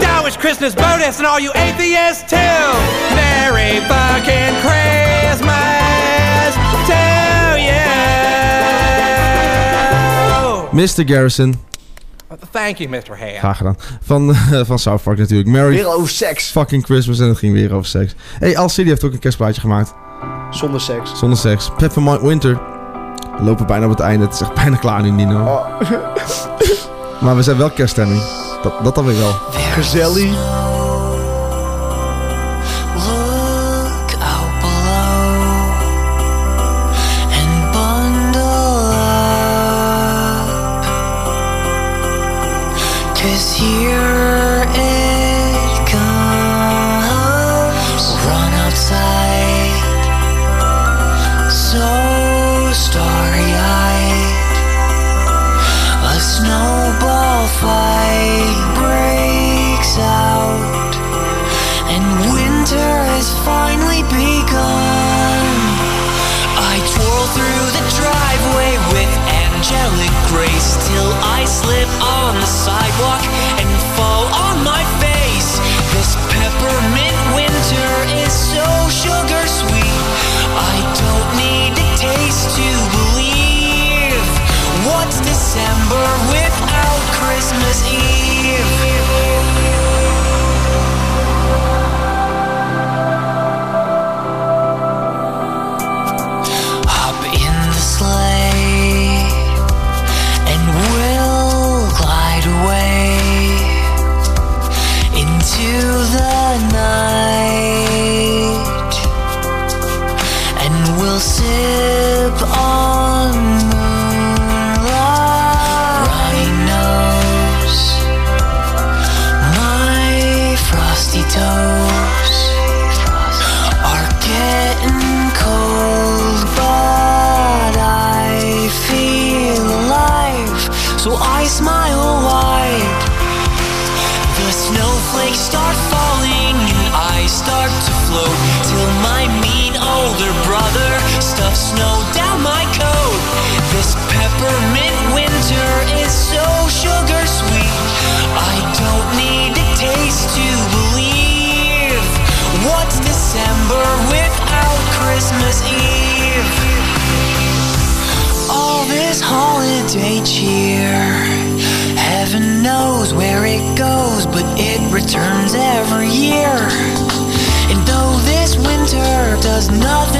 Now it's Christmas bonus and all you atheists too. Merry fucking Christmas Mr. Garrison. Thank you, Mr. Hand. Graag gedaan. Van, eh, van South Park natuurlijk. Merry Weer over seks. fucking Christmas. En het ging weer over seks. hey, Al City heeft ook een kerstplaatje gemaakt. Zonder seks. Zonder seks. Peppermint Winter. We lopen bijna op het einde. Het is echt bijna klaar nu, Nino. Oh. Maar we zijn wel kerststemming. Dat, dat dan weer wel. Gezellig. Cause here December There's nothing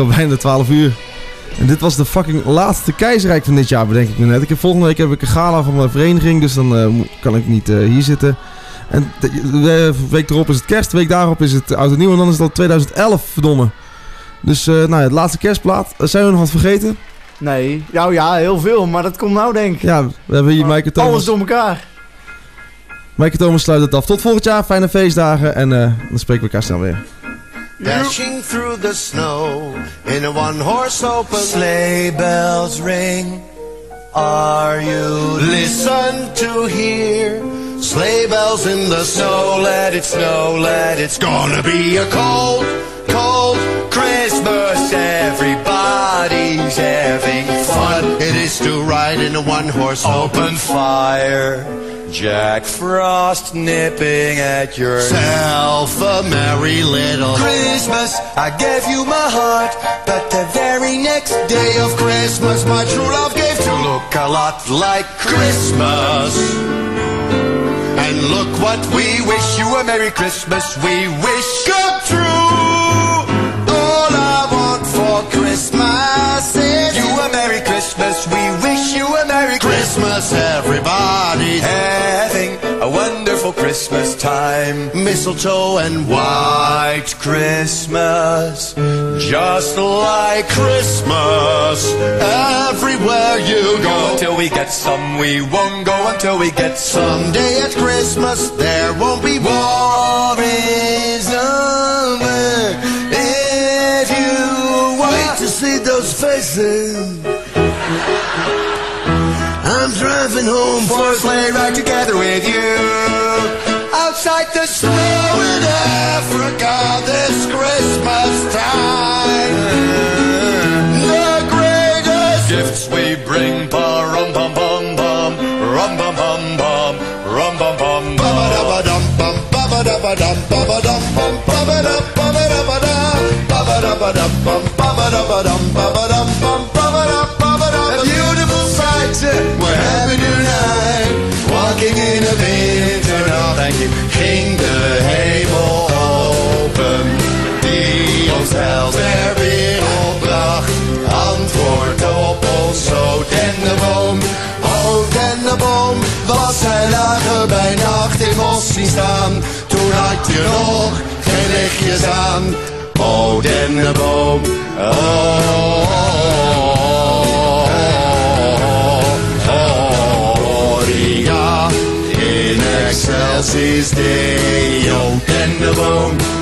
al bijna 12 uur. En dit was de fucking laatste keizerrijk van dit jaar, bedenk ik me net. Ik heb, volgende week heb ik een gala van mijn vereniging, dus dan eh, kan ik niet eh, hier zitten. En de, week erop is het kerst, de week daarop is het oud en nieuw en dan is het al 2011, verdomme. Dus eh, nou ja, de laatste kerstplaat. Zijn we nog wat vergeten? Nee, nou ja, heel veel, maar dat komt nou denk ik. Ja, we hebben hier Maaike Thomas. Alles door elkaar. Maaike Thomas sluit het af. Tot volgend jaar, fijne feestdagen en dan spreken we elkaar snel weer. Dashing through the snow in a one horse open sleigh bells ring. Are you listen to hear sleigh bells in the snow? Let it snow, let it's gonna be a cold, cold Christmas. Everybody's having fun. It is to ride in a one horse open fire. Jack Frost nipping at your self a merry little Christmas. I gave you my heart, but the very next day of Christmas, my true love gave to look a lot like Christmas. And look what we wish you a Merry Christmas. We wish come true. All I want for Christmas is you a Merry Christmas. We wish you a Merry Christmas, everybody. A Christmas time. Mistletoe and white Christmas. Just like Christmas. Everywhere you go. Until we get some, we won't go until we get some. Day at Christmas, there won't be worries. over. If you wait to see those faces. I'm driving home for a sleigh ride together with you. Outside the snow in Africa this Christmas time. The greatest gifts we bring, ba rum bum bum bum, rum bum bum bum, rum bum bum bum. Ba dum bum, ba da ba dum, ba ba dum bum, ba ba ba ba da ba da, ba ba da ba dum bum, ba ba da ba dum, ba ba dum bum, King de hemel open, die ons heil ter wereld bracht. Antwoord op ons, zo dennenboom, o dennenboom. Was hij lager bij nacht in ons zien staan, toen had je nog geen lichtjes aan. O oh, oh, oh, Gloria in excelsis Deo dennenboom